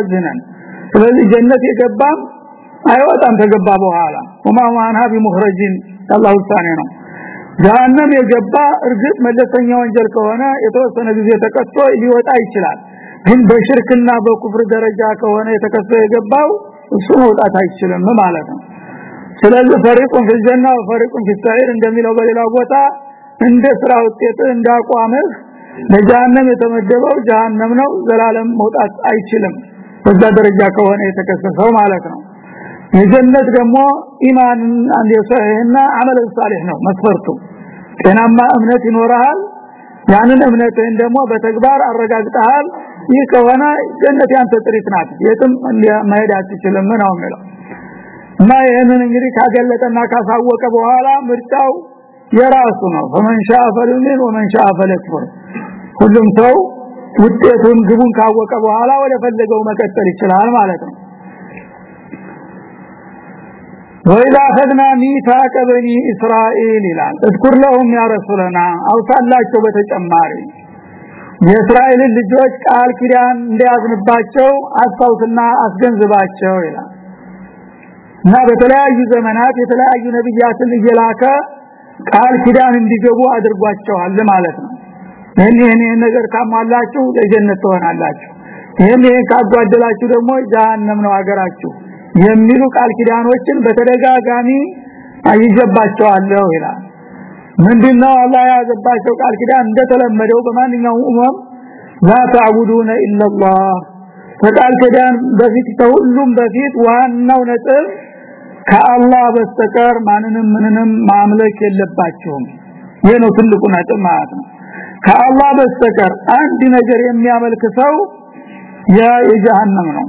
ስለዚህ ጀነት የገባም አይወጣም ተገባ በኋላ። ወማ ማና ቢሙኽረጂን አላህ ውሳኔ ነው። ጀሃነም የገባ እርግጥ መለሰኛ ወንጀል ከሆነ የተወሰነ ጊዜ ተቀጥቶ ሊወጣ ይችላል። ግን በሽርክና በኩፍር ደረጃ ከሆነ የተከሰ የገባው እሱ መውጣት አይችልም ማለት ነው። ስለዚህ ፈሪቁን ፍልጀና ወፈሪቁን ፊሳይር እንደሚለው በሌላ ቦታ እንደ ስራ ውጤት እንዳቋምህ ለጀሃነም የተመደበው ጀሃነም ነው ዘላለም መውጣት አይችልም። በዛ ደረጃ ከሆነ የተከሰሰው ማለት ነው የጀነት ደግሞ ኢማን አንድ የሰህና አመል ሳሊህ ነው መስፈርቱ። ጤናማ እምነት ይኖርሃል ያንን እምነትህን ደግሞ በተግባር አረጋግጠሃል። ይህ ከሆነ ጀነት ያንተ ጥሪት ናት የትም መሄድ አትችልም ነው የሚለው። እና ይህንን እንግዲህ ካገለጠና ካሳወቀ በኋላ ምርጫው የራሱ ነው። ፈመን ሻአ ፈሊዩሚን ወመን ሻአ ፈሊክፉር ሁሉም ሰው ውጤቱን ግቡን ካወቀ በኋላ ወደ ፈለገው መቀጠል ይችላል ማለት ነው وإذا أخذنا ميثاق بني إسرائيل ይላል اذكر لهم يا رسولنا አውሳላቸው በተጨማሪ የእስራኤልን ልጆች ቃል ኪዳን እንዲያዝንባቸው አስታውስና አስገንዝባቸው ይላል እና በተለያዩ ዘመናት የተለያዩ ነብያትን እየላከ ቃል ኪዳን እንዲገቡ አድርጓቸዋል ማለት ነው ይሄን ይሄን ነገር ካሟላችሁ ለጀነት ትሆናላችሁ ይሄን ይሄን ካጓደላችሁ ደግሞ ጀሃነም ነው አገራችሁ የሚሉ ቃል ኪዳኖችን በተደጋጋሚ አይጀባቸዋለሁ ይላል። ምንድነው? አላህ ያዘባቸው ቃል ኪዳን እንደተለመደው በማንኛውም ኡመም ላ ተዕቡዱነ ኢላላህ ከቃል ኪዳን በፊት ከሁሉም በፊት ዋናው ነጥብ ከአላህ በስተቀር ማንንም ምንንም ማምለክ የለባቸውም። ይሄ ነው ትልቁ ነጥብ ማለት ነው። ከአላህ በስተቀር አንድ ነገር የሚያመልክ ሰው ያ የጀሃነም ነው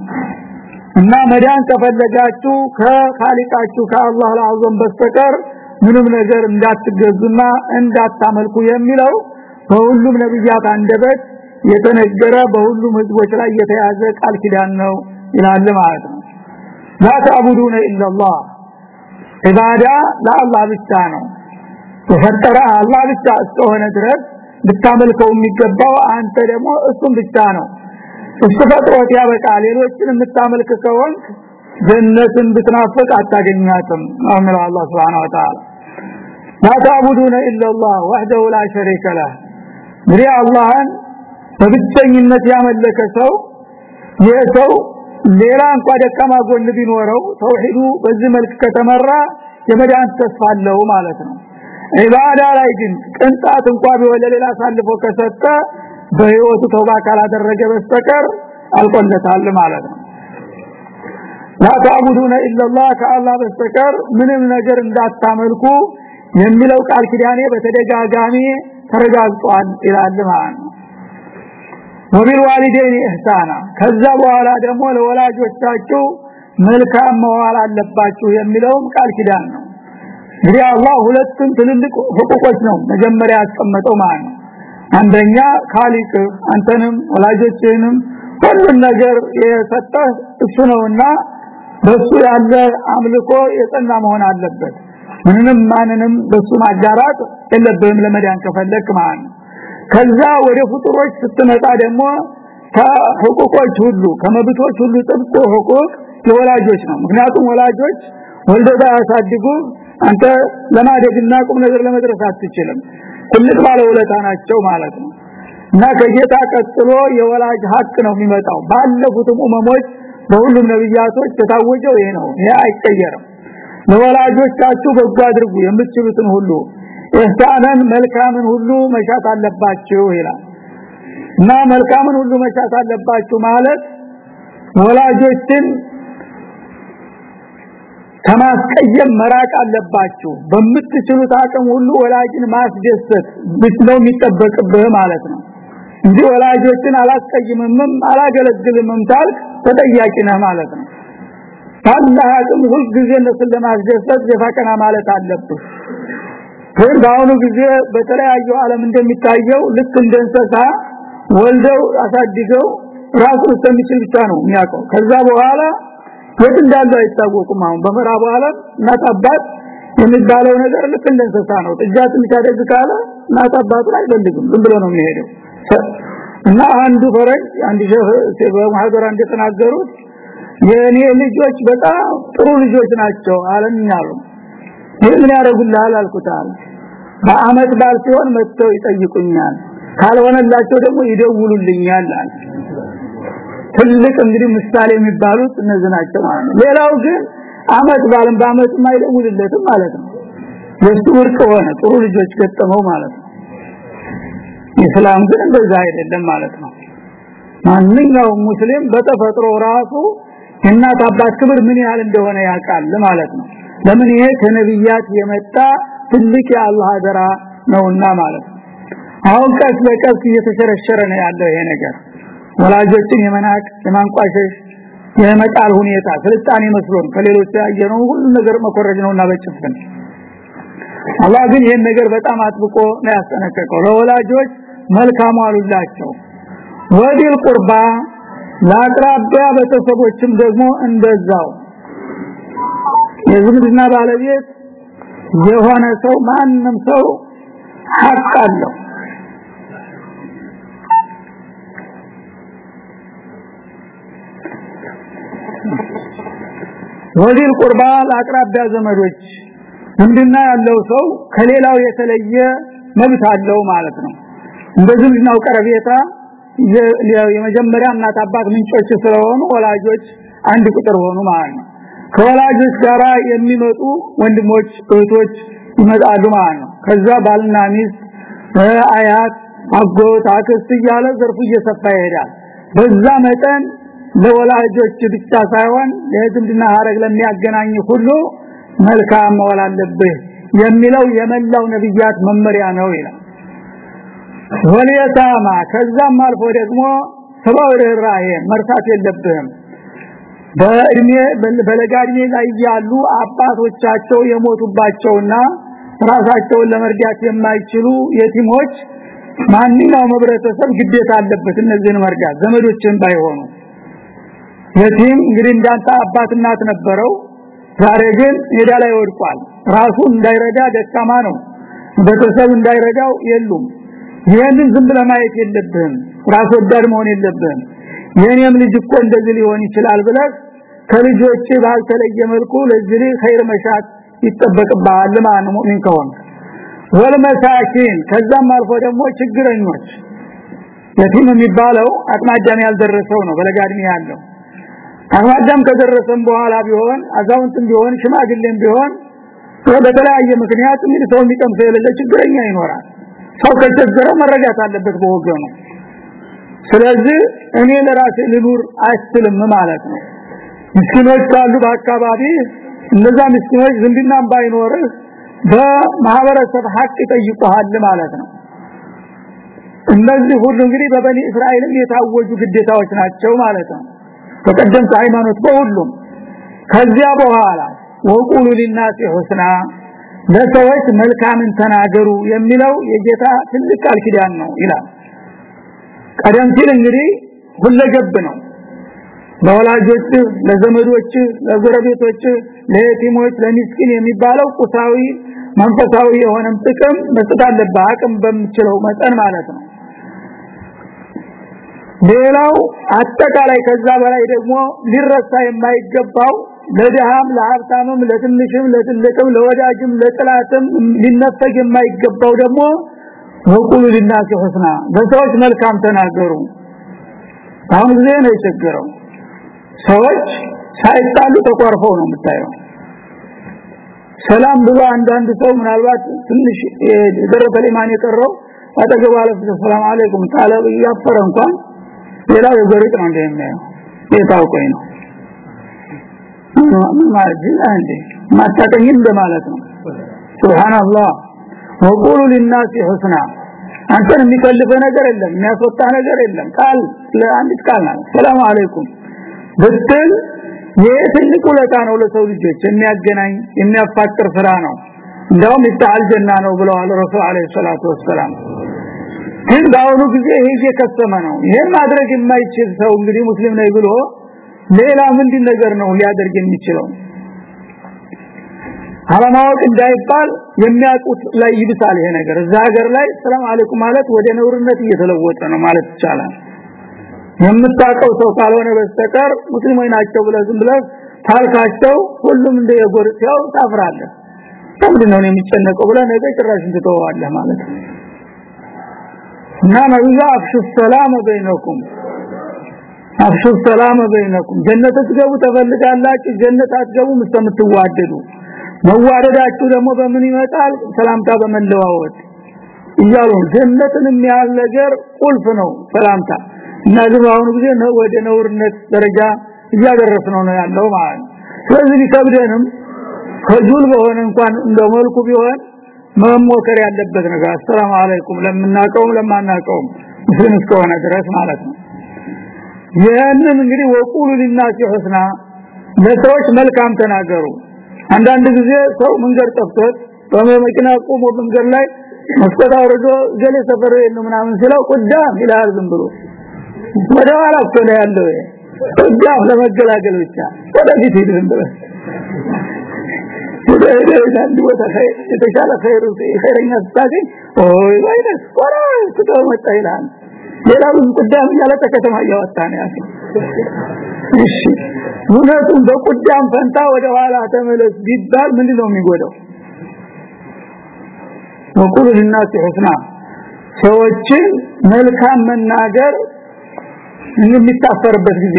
እና መዳን ከፈለጋችሁ ከኻሊቃችሁ ከአላህ ለአዘም በስተቀር ምንም ነገር እንዳትገዙና እንዳታመልኩ የሚለው በሁሉም ነብያት አንደበት የተነገረ በሁሉም ህዝቦች ላይ የተያዘ ቃል ኪዳን ነው ይላል ማለት ነው። ላ ተዕቡዱነ ኢላላህ ኢባዳ ለአላህ ብቻ ነው። የፈጠረ አላህ ብቻ እስከሆነ ድረስ ልታመልከው የሚገባው አንተ ደግሞ እሱም ብቻ ነው እሱ ፈጥሮት ያበቃ ሌሎችን የምታመልክ ከሆን ጀነትን ብትናፍቅ አታገኛትም አምላክ አላህ Subhanahu Wa Ta'ala ታታቡዱነ ኢላላህ ወህደሁ ላ ሸሪከ ለህ። እንግዲህ አላህን በብቸኝነት ያመለከ ሰው የሰው ሌላ እንኳ ደካማ ጎን ቢኖረው ተውሂዱ በዚህ መልክ ከተመራ የመዳን ተስፋ አለው ማለት ነው። ኢባዳ ላይ ግን ቅንጣት እንኳ ቢወለ ሌላ አሳልፎ ከሰጠ በህይወቱ ተውባ ካላደረገ በስተቀር አልቆለታል ማለት ነው። ተዕቡዱነ ኢላላህ ከአላህ በስተቀር ምንም ነገር እንዳታመልኩ የሚለው ቃል ኪዳኔ በተደጋጋሚ ተረጋግጧል ይላል ማለት ነው። ወቢልዋሊደይን ኢህሳና ከዛ በኋላ ደግሞ ለወላጆቻችሁ መልካም መዋል አለባችሁ የሚለውም ቃል ኪዳን ነው። እንግዲህ አላህ ሁለቱም ትልልቅ ህቁቆች ነው መጀመሪያ ያስቀመጠው ማለት ነው አንደኛ ካሊቅ አንተንም ወላጆችህንም ሁሉን ነገር የሰጠህ እሱ ነውና በሱ ያለ አምልኮ የጸና መሆን አለበት። ምንንም ማንንም በሱ ማጋራት የለብህም ለመዳን ከፈለክ ማለት ነው። ከዛ ወደ ፍጡሮች ስትመጣ ደግሞ ከህቁቆች ሁሉ ከመብቶች ሁሉ ጥብቁ ህቁቅ የወላጆች ነው። ምክንያቱም ወላጆች ወልደው ያሳድጉ አንተ ለማደግና ቁም ነገር ለመድረስ አትችልም ትልቅ ባለውለታ ናቸው ማለት ነው። እና ከጌታ ቀጥሎ የወላጅ ሀቅ ነው የሚመጣው። ባለፉትም ኡመሞች በሁሉም ነብያቶች ተታወጀው ይሄ ነው። ይሄ አይቀየርም። ለወላጆቻችሁ በጎ አድርጉ የምትችሉትን ሁሉ ኢህሳንን መልካምን ሁሉ መሻት አለባችሁ ይላል። እና መልካምን ሁሉ መሻት አለባችሁ ማለት ወላጆችን ከማስቀየም መራቅ አለባችሁ። በምትችሉት አቅም ሁሉ ወላጅን ማስደሰት ነው የሚጠበቅብህ ማለት ነው። እንጂ ወላጆችን አላስቀይምም አላገለግልምም ታልክ ተጠያቂ ነህ ማለት ነው። ታላህ አቅም ሁሉ ጊዜ እነሱን ለማስደሰት የፋቀና ማለት አለብህ። ግን በአሁኑ ጊዜ በተለያዩ ዓለም እንደሚታየው ልክ እንደ እንስሳ ወልደው አሳድገው ራሱን እስከሚችል ብቻ ነው የሚያውቀው። ከዛ በኋላ የት እንዳለ አይታወቁም። አሁን በምዕራቡ ዓለም እናት አባት የሚባለው ነገር ልክ እንደ እንስሳ ነው። ጥጃት የሚታደግ ካለ እናት አባቱን አይፈልግም። ዝም ብሎ ነው የሚሄደው። እና አንዱ ፈረንጅ አንድ ሼህ በማህደራ እንደተናገሩት የኔ ልጆች በጣም ጥሩ ልጆች ናቸው አለኛሉ ምን ያደርጉልሃል አልኩታል በአመት ባል ሲሆን መጥተው ይጠይቁኛል ካልሆነላቸው ደግሞ ይደውሉልኛል አለ ትልቅ እንግዲህ ምሳሌ የሚባሉት እነዚህ ናቸው ማለት ነው። ሌላው ግን አመት ባልም በአመት ማይደውልለትም ማለት ነው። የሱ ወርቅ ሆነ ጥሩ ልጆች ገጠመው ማለት ነው። ኢስላም ግን እንደዛ አይደለም ማለት ነው። ማንኛውም ሙስሊም በተፈጥሮ ራሱ እናት አባት ክብር ምን ያህል እንደሆነ ያውቃል ማለት ነው። ለምን ይሄ ከነብያት የመጣ ትልቅ የአላህ አደራ ነውና ማለት ነው። አሁን ቀስ በቀስ እየተሸረሸረ ነው ያለው ይሄ ነገር ወላጆችን የመናቅ የማንቋሸሽ የመጣል ሁኔታ ስልጣኔ መስሎን ከሌሎች ያየነው ሁሉ ነገር መኮረጅ ነውና በጭፍን። አላህ ግን ይሄን ነገር በጣም አጥብቆ ነው ያስጠነቀቀው። ለወላጆች መልካም አሉላቸው። ወዲል ቁርባ ለአቅራቢያ ቤተሰቦችም ደግሞ እንደዛው። የዝምድና ባለቤት የሆነ ሰው ማንም ሰው ሐቅ አለው ወዲል ቁርባ ለአቅራቢያ ዘመዶች ዝምድና ያለው ሰው ከሌላው የተለየ መብት አለው ማለት ነው። እንደዚህ ነው ቀረቤታ የመጀመሪያ እናት አባት ምንጮች ስለሆኑ ወላጆች አንድ ቁጥር ሆኑ ማለት ነው። ከወላጆች ጋራ የሚመጡ ወንድሞች እህቶች ይመጣሉ ማለት ነው። ከዛ ባልና ሚስት አያት አጎት አክስት እያለ ዘርፉ እየሰፋ ይሄዳል። በዛ መጠን ለወላጆች ብቻ ሳይሆን ለዝምድና ሀረግ ለሚያገናኝ ሁሉ መልካም መዋል አለብህ የሚለው የመላው ነብያት መመሪያ ነው ይላል። ወሊየታማ ከዛም አልፎ ደግሞ ሰባው ርህራሄ መርሳት የለብህም። በእድሜ በለጋ ላይ ያሉ አባቶቻቸው የሞቱባቸውና ራሳቸውን ለመርዳት የማይችሉ የቲሞች ማንኛውም ህብረተሰብ ግዴታ አለበት እነዚህን መርዳት ዘመዶችን ባይሆኑ የቲም እንግዲህ እንዳንተ አባት እናት ነበረው። ዛሬ ግን ሜዳ ላይ ወድቋል። ራሱ እንዳይረዳ ደካማ ነው። ቤተሰብ እንዳይረዳው የሉም። ይሄንን ዝም ብለህ ማየት የለብህም። ራስ ወዳድ መሆን የለብህም። የኔም ልጅ እኮ እንደዚህ ሊሆን ይችላል ብለህ ከልጆች ባልተለየ መልኩ ለዚህ ኸይር መሻት ይጠበቅብሃል ነው ሙእሚን ከሆነ ወልመሳኪን ከዛም አልፎ ደግሞ ችግረኞች። የቲም የሚባለው አቅማዳም ያልደረሰው ነው በለጋድሚ ያለው አቅማዳም ከደረሰም በኋላ ቢሆን አዛውንትም ቢሆን ሽማግሌም ቢሆን በተለያየ ምክንያት ምን ሰው የሚቀምሰው የሌለ ችግረኛ ይኖራል። ሰው ከቸገረ መረዳት አለበት በወገኑ። ስለዚህ እኔ ለራሴ ልኑር አስልም ማለት ነው። ምስኪኖች ካሉ በአካባቢ እነዛ ምስኪኖች ዝምድናም ባይኖርህ በማህበረሰብ ሀቅ ይጠይቁሃል ማለት ነው። እነዚህ ሁሉ እንግዲህ በበኒ እስራኤልም የታወጁ ግዴታዎች ናቸው ማለት ነው በቀደምት ሃይማኖት በሁሉም። ከዚያ በኋላ ወቁሉ ሊናስ ሁስና ለሰዎች መልካምን ተናገሩ የሚለው የጌታ ትልቅ ቃል ኪዳን ነው ይላል። ቀደም ሲል እንግዲህ ሁለገብ ነው። ለወላጆች ለዘመዶች ለጎረቤቶች ለየቲሞች ለሚስኪን የሚባለው ቁሳዊ መንፈሳዊ የሆነም ጥቅም መስጠት አለበት አቅም በምችለው መጠን ማለት ነው ሌላው አጠቃላይ ከዛ በላይ ደግሞ ሊረሳ የማይገባው ለደሃም ለሀብታምም ለትንሽም ለትልቅም ለወዳጅም ለጥላትም ሊነፈግ የማይገባው ደግሞ ወቁሉ ሊናስ ሁስና በሰዎች መልካም ተናገሩ። አሁን ጊዜ ነው የቸገረው። ሰዎች ሳይጣሉ ተቆርፈው ነው የምታየው። ሰላም ብሎ አንዳንድ ሰው ምናልባት ትንሽ የደረሰ ሊማን የቀረው አጠገቡ አለፍ ሰላም አለይኩም ታለ ያፈረ እንኳን ሌላው የጎሪጥ ነው። እንደሚያየው የታውቀኝ ነው ማለት እንደማለት ነው። ሱብሃንአላህ። ወቁሉ ሊናስ ሁስና አንተን የሚከልፈ ነገር የለም የሚያስወጣ ነገር የለም። ቃል ለአንዲት ቃል ናት። ሰላም አለይኩም ብትል ይህ ትልቅ ውለታ ነው ለሰው ልጆች። የሚያገናኝ የሚያፋቅር ስራ ነው። እንደውም ይታል ጀና ነው ብለዋል ረሱል አለይሂ ሰላቱ ወሰለም ግን በአሁኑ ጊዜ ይሄ እየከሰመ ነው። ይሄን ማድረግ የማይችል ሰው እንግዲህ ሙስሊም ነኝ ብሎ ሌላ ምንድን ነገር ነው ሊያደርግ የሚችለው? አለማወቅ እንዳይባል የሚያውቁት ላይ ይብሳል ይሄ ነገር። እዛ ሀገር ላይ ሰላም አለይኩም ማለት ወደ ነውርነት እየተለወጠ ነው ማለት ይቻላል። የምታውቀው ሰው ካልሆነ በስተቀር ሙስሊሞች ናቸው ብለህ ዝም ብለህ ታልካቸው ሁሉም እንደ የጎርጥ ያው ታፍራለህ። ለምንድን ነው የሚጨነቀው ብለህ ነገ ጭራሽ ትተዋለህ ማለት ነው እና ነብዩ አፍሹ ሰላም በይነኩም አፍሹ ሰላም በይነኩም። ጀነት ትገቡ ተፈልጋላችሁ ጀነት አትገቡ ምስተምትዋደዱ መዋደዳችሁ ደግሞ በምን ይመጣል? ሰላምታ በመለዋወጥ እያሉ ጀነትን የሚያህል ነገር ቁልፍ ነው ሰላምታ። እና ግን አሁን ጊዜ ወደ ነውርነት ደረጃ እያደረስ ነው ነው ያለው ማለት ስለዚህ ቢከብደንም ከጁል በሆነ እንኳን እንደ መልኩ ቢሆን መሞከር ያለበት ነገር አሰላሙ አለይኩም። ለምናቀውም ለማናቀውም ሙስሊም እስከሆነ ድረስ ማለት ነው። ይህንን እንግዲህ ወቁሉ ሊናስ ሁስና ለሰዎች መልካም ተናገሩ። አንዳንድ ጊዜ ሰው መንገድ ጠፍቶት በመኪና ቆሞ መንገድ ላይ መስኮት አውርዶ ገሌ ሰፈር ነው ምናምን ሲለው ቁዳም ይላል ዝም ብሎ። ወደ ኋላ እኮ ነው ያለው። ቁዳም ለመገላገል ብቻ ወደፊት ሂድ ዝም ወደ ቦታ የተሻለ ኸይር ኸይረኛ ስታገኝ ኦይ ባይነስ መጣ ይላል ሌላ ብዙ ቁዳም እያወጣ ነው ያለው እሺ እውነቱን ፈንታ ወደ ተመለስ ቢባል ምንድነው የሚጎዳው ወቁሉ ሰዎችን መልካም መናገር የሚታፈርበት ጊዜ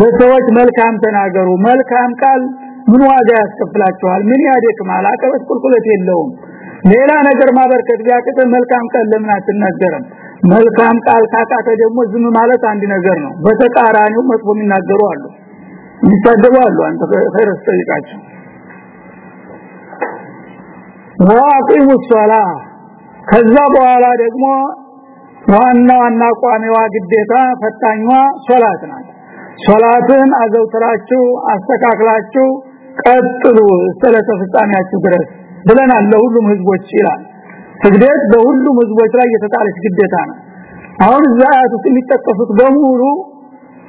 ለሰዎች መልካም ተናገሩ። መልካም ቃል ምን ዋጋ ያስከፍላችኋል ምን ያደክማል? አቀበት ቁልቁለት የለውም። ሌላ ነገር ማበርከት ቢያቅተ መልካም ቃል ለምን አትናገርም? መልካም ቃል ካቃተ ደግሞ ዝም ማለት አንድ ነገር ነው። በተቃራኒው መጥፎ የሚናገሩ አሉ። የሚሳደቡ አሉ። አንተ ኸይረስ ጠይቃቸው ወአቂሙ ሶላ ከዛ በኋላ ደግሞ ዋና ዋና ቋሚዋ ግዴታ ፈታኟ ሶላት ናት። ሶላትን አዘውትራችሁ አስተካክላችሁ ቀጥሉ ስለተ ፍጻሜያችሁ ድረስ ብለናል ለሁሉም ህዝቦች ይላል። ስግደት በሁሉም ህዝቦች ላይ የተጣለች ግዴታ ነው። አሁን ዛያት ውስጥ የሚጠቀሱት በሙሉ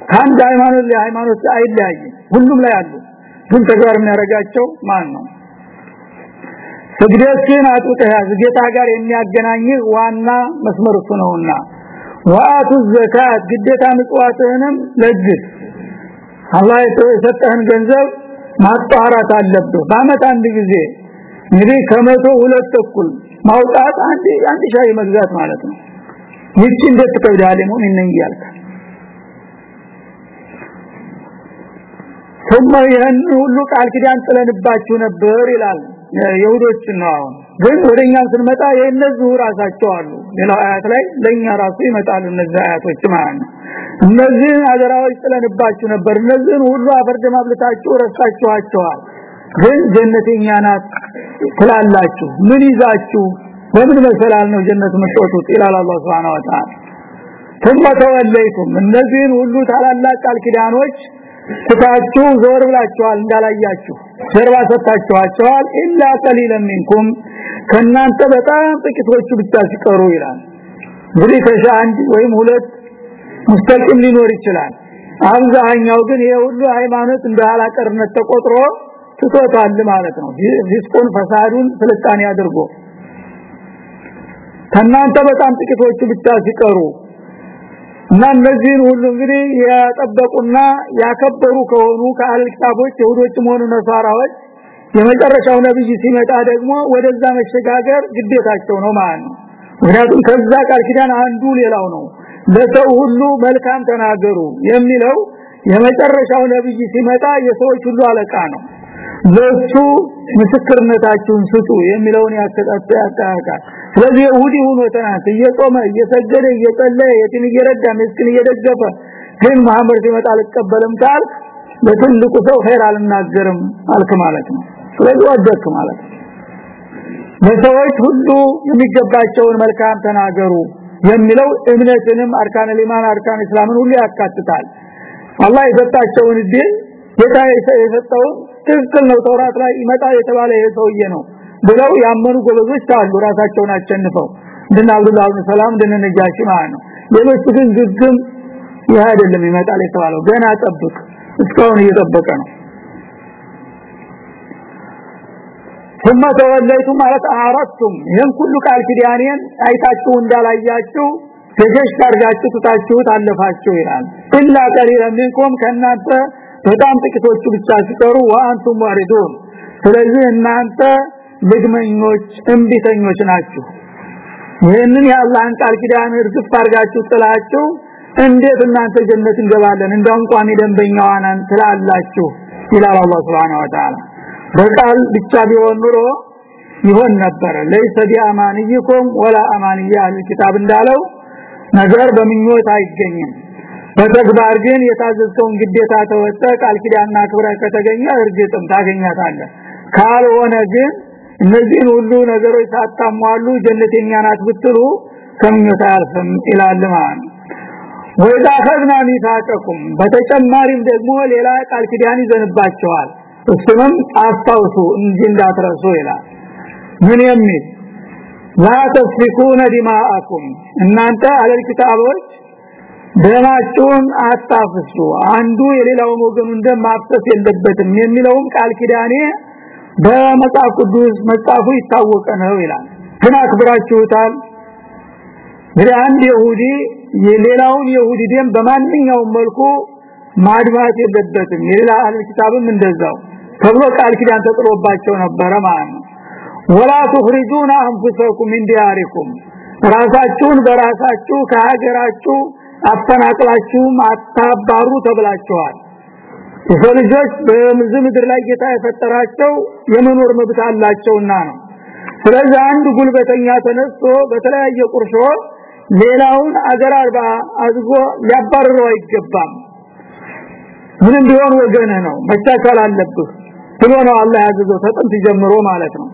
ከአንድ ሃይማኖት ለሃይማኖት አይለያይም። ሁሉም ላይ አሉ። ግን ተግባር የሚያደርጋቸው ማን ነው? ስግደት ግን አጥብቀህ ጌታ ጋር የሚያገናኝ ዋና መስመር እሱ ነውና ወአቱ ዘካት ግዴታ ምጽዋትህንም ለግስ አላህ የሰጠህን ገንዘብ ማጣራት አለብህ። በአመት አንድ ጊዜ እንግዲህ ከመቶ ሁለት ተኩል ማውጣት አንድ አንድ ሻይ መግዛት ማለት ነው። ይቺ እንዴት ትከብዳለህ? ሙእሚን ነኝ ያልካ ሁሉ ቃል ኪዳን ጥለንባችሁ ነበር ይላል የሁዶች ነው አሁን። ግን ወደኛም ስንመጣ የእነዚህ ራሳቸው አሉ። ሌላው አያት ላይ ለኛ ራሱ ይመጣሉ እነዚህ አያቶች ማለት ነው። እነዚህን አደራዎች ጥለንባችሁ ነበር። እነዚህን ሁሉ አፈርደ ማብለታችሁ ረሳችኋቸዋል ግን ጀነተኛ ናት ትላላችሁ። ምን ይዛችሁ? በምን መሰላል ነው ጀነት የምትወጡት? ይላል አላህ Subhanahu Wa Ta'ala ثم ተወለይቱም። እነዚህን ሁሉ ታላላቅ ቃል ኪዳኖች ትታችሁ ዞር ብላችኋል እንዳላያችሁ። ጀርባ ሰጣችኋቸዋል ኢላ ቀሊለን ሚንኩም ከናንተ በጣም ጥቂቶቹ ብቻ ሲቀሩ ይላል። እንግዲህ አንድ ወይም ሁለት ሙስተቂም ሊኖር ይችላል። አብዛኛው ግን ይሄ ሁሉ ሃይማኖት እንደ ተቆጥሮ ትቶታል ማለት ነው። ፊስቁን ፈሳዱን ስልጣኔ አድርጎ ከናንተ በጣም ጥቂቶቹ ብቻ ሲቀሩ እና እነዚህን ሁሉ እንግዲህ ያጠበቁና ያከበሩ ከሆኑ ከአህል ኪታቦች ይሁዶችም ሆኑ ነሳራዎች የመጨረሻው ነብይ ሲመጣ ደግሞ ወደዛ መሸጋገር ግዴታቸው ነው ማለት ነው። ምክንያቱም ከዛ ቃል ኪዳን አንዱ ሌላው ነው። ለሰው ሁሉ መልካም ተናገሩ የሚለው የመጨረሻው ነብይ ሲመጣ የሰዎች ሁሉ አለቃ ነው። ለሱ ምስክርነታችሁን ስጡ የሚለውን ያከታተ ያካካ ስለዚህ ይሁዲ ሆኖ ተናንተ እየጾመ እየሰገደ እየጸለየ የትን እየረዳ ምስኪን እየደገፈ ግን መሐመድ ሲመጣ አልቀበልም ካል ለትልቁ ሰው ኸይር አልናገርም አልክ ማለት ነው። ስለዚህ ወደክ ማለት ለሰዎች ሁሉ የሚገባቸውን መልካም ተናገሩ የሚለው እምነትንም አርካን ኢማን አርካን እስላምን ሁሉ ያካትታል። አላህ የሰጣቸውን ዲን ጌታ የሰጠው ትክክል ነው። ተውራት ላይ ይመጣ የተባለ ይሄ ሰውዬ ነው ብለው ያመኑ ጎበዞች አሉ ራሳቸውን አቸንፈው እንደና አብዱላህ ኢብኑ ሰላም እንደነ ነጃሺ ማለት ነው። ሌሎቹ ግን ግግም ይህ አይደለም ይመጣል የተባለው። ገና ጠብቅ እስካሁን እየጠበቀ ነው። ثم ተወለይቱም ማለት አራቱም ይሄን ሁሉ ቃል ኪዳኔን አይታችሁ እንዳላያችሁ ተጀሽ ታርጋችሁ ትታችሁ ታለፋችሁ ይላል። ኢላ ቀሊላ ሚንኩም ከናንተ በጣም ጥቂቶቹ ብቻ ሲቀሩ ወአንቱም ዋሪዱን። ስለዚህ እናንተ ልግመኞች እንቢተኞች ናችሁ። ይህንን የአላህን ቃል ኪዳን እርግፍ ታርጋችሁ ጥላችሁ እንዴት እናንተ ጀነት እንገባለን? እንዳውም ቋሚ ደንበኛዋን ትላላችሁ ይላል አላህ Subhanahu Wa Ta'ala በቃል ብቻ ቢሆን ኑሮ ይሆን ነበር ለይሰ ቢአማንይኩም ወላ አማንያ አልኪታብ እንዳለው ነገር በምኞት አይገኝም። በተግባር ግን የታዘዝከውን ግዴታ ተወጣ ቃል ኪዳንና ክብረ ከተገኘ እርግጥም ታገኛታለህ። ካልሆነ ግን እነዚህን ሁሉ ነገሮች ሳታሟሉ ጀነተኛ ናት ብትሉ ከምኞት አያልፍም ይላል ማለት ወይዳ ከዝና ሚታቀኩም በተጨማሪም ደግሞ ሌላ ቃል ኪዳን ይዘንባቸዋል። እሱንም አስታውሱ እንጂ እንዳትረሱ ይላል። ምን የሚል? ላ ተስፊኩነ ዲማአኩም እናንተ አለል ኪታቦች ደማችሁን አታፍሱ አንዱ የሌላውን ወገኑ እንደማፍሰስ የለበትም የሚለውም ቃል ኪዳኔ በመጽሐፍ ቅዱስ መጽሐፉ ይታወቀ ነው ይላል። ግን አክብራችሁታል? እንግዲህ አንድ ይሁዲ የሌላውን ይሁዲ ደም በማንኛውም መልኩ ማድማት የለበትም። የሌላ አህል ኪታብም እንደዛው ተብሎ ቃል ኪዳን ተጥሎባቸው ነበረ ማለት ነው። ወላ تخرجون انفسكم من دياركم ራሳችሁን በራሳችሁ ከሀገራችሁ አፈናቅላችሁም አታባሩ ተብላችኋል። የሰው ልጆች በምድር ምድር ላይ ጌታ የፈጠራቸው የመኖር መብት አላቸውና ነው። ስለዚህ አንድ ጉልበተኛ ተነስቶ በተለያየ ቁርሾ ሌላውን አገር አልባ አድርጎ ሊያባርረው አይገባም። ምንም ቢሆን ወገነ ነው መቻቻል አለብህ ብሎ ነው አላህ ያዘዘው ተጥንት ጀምሮ ማለት ነው።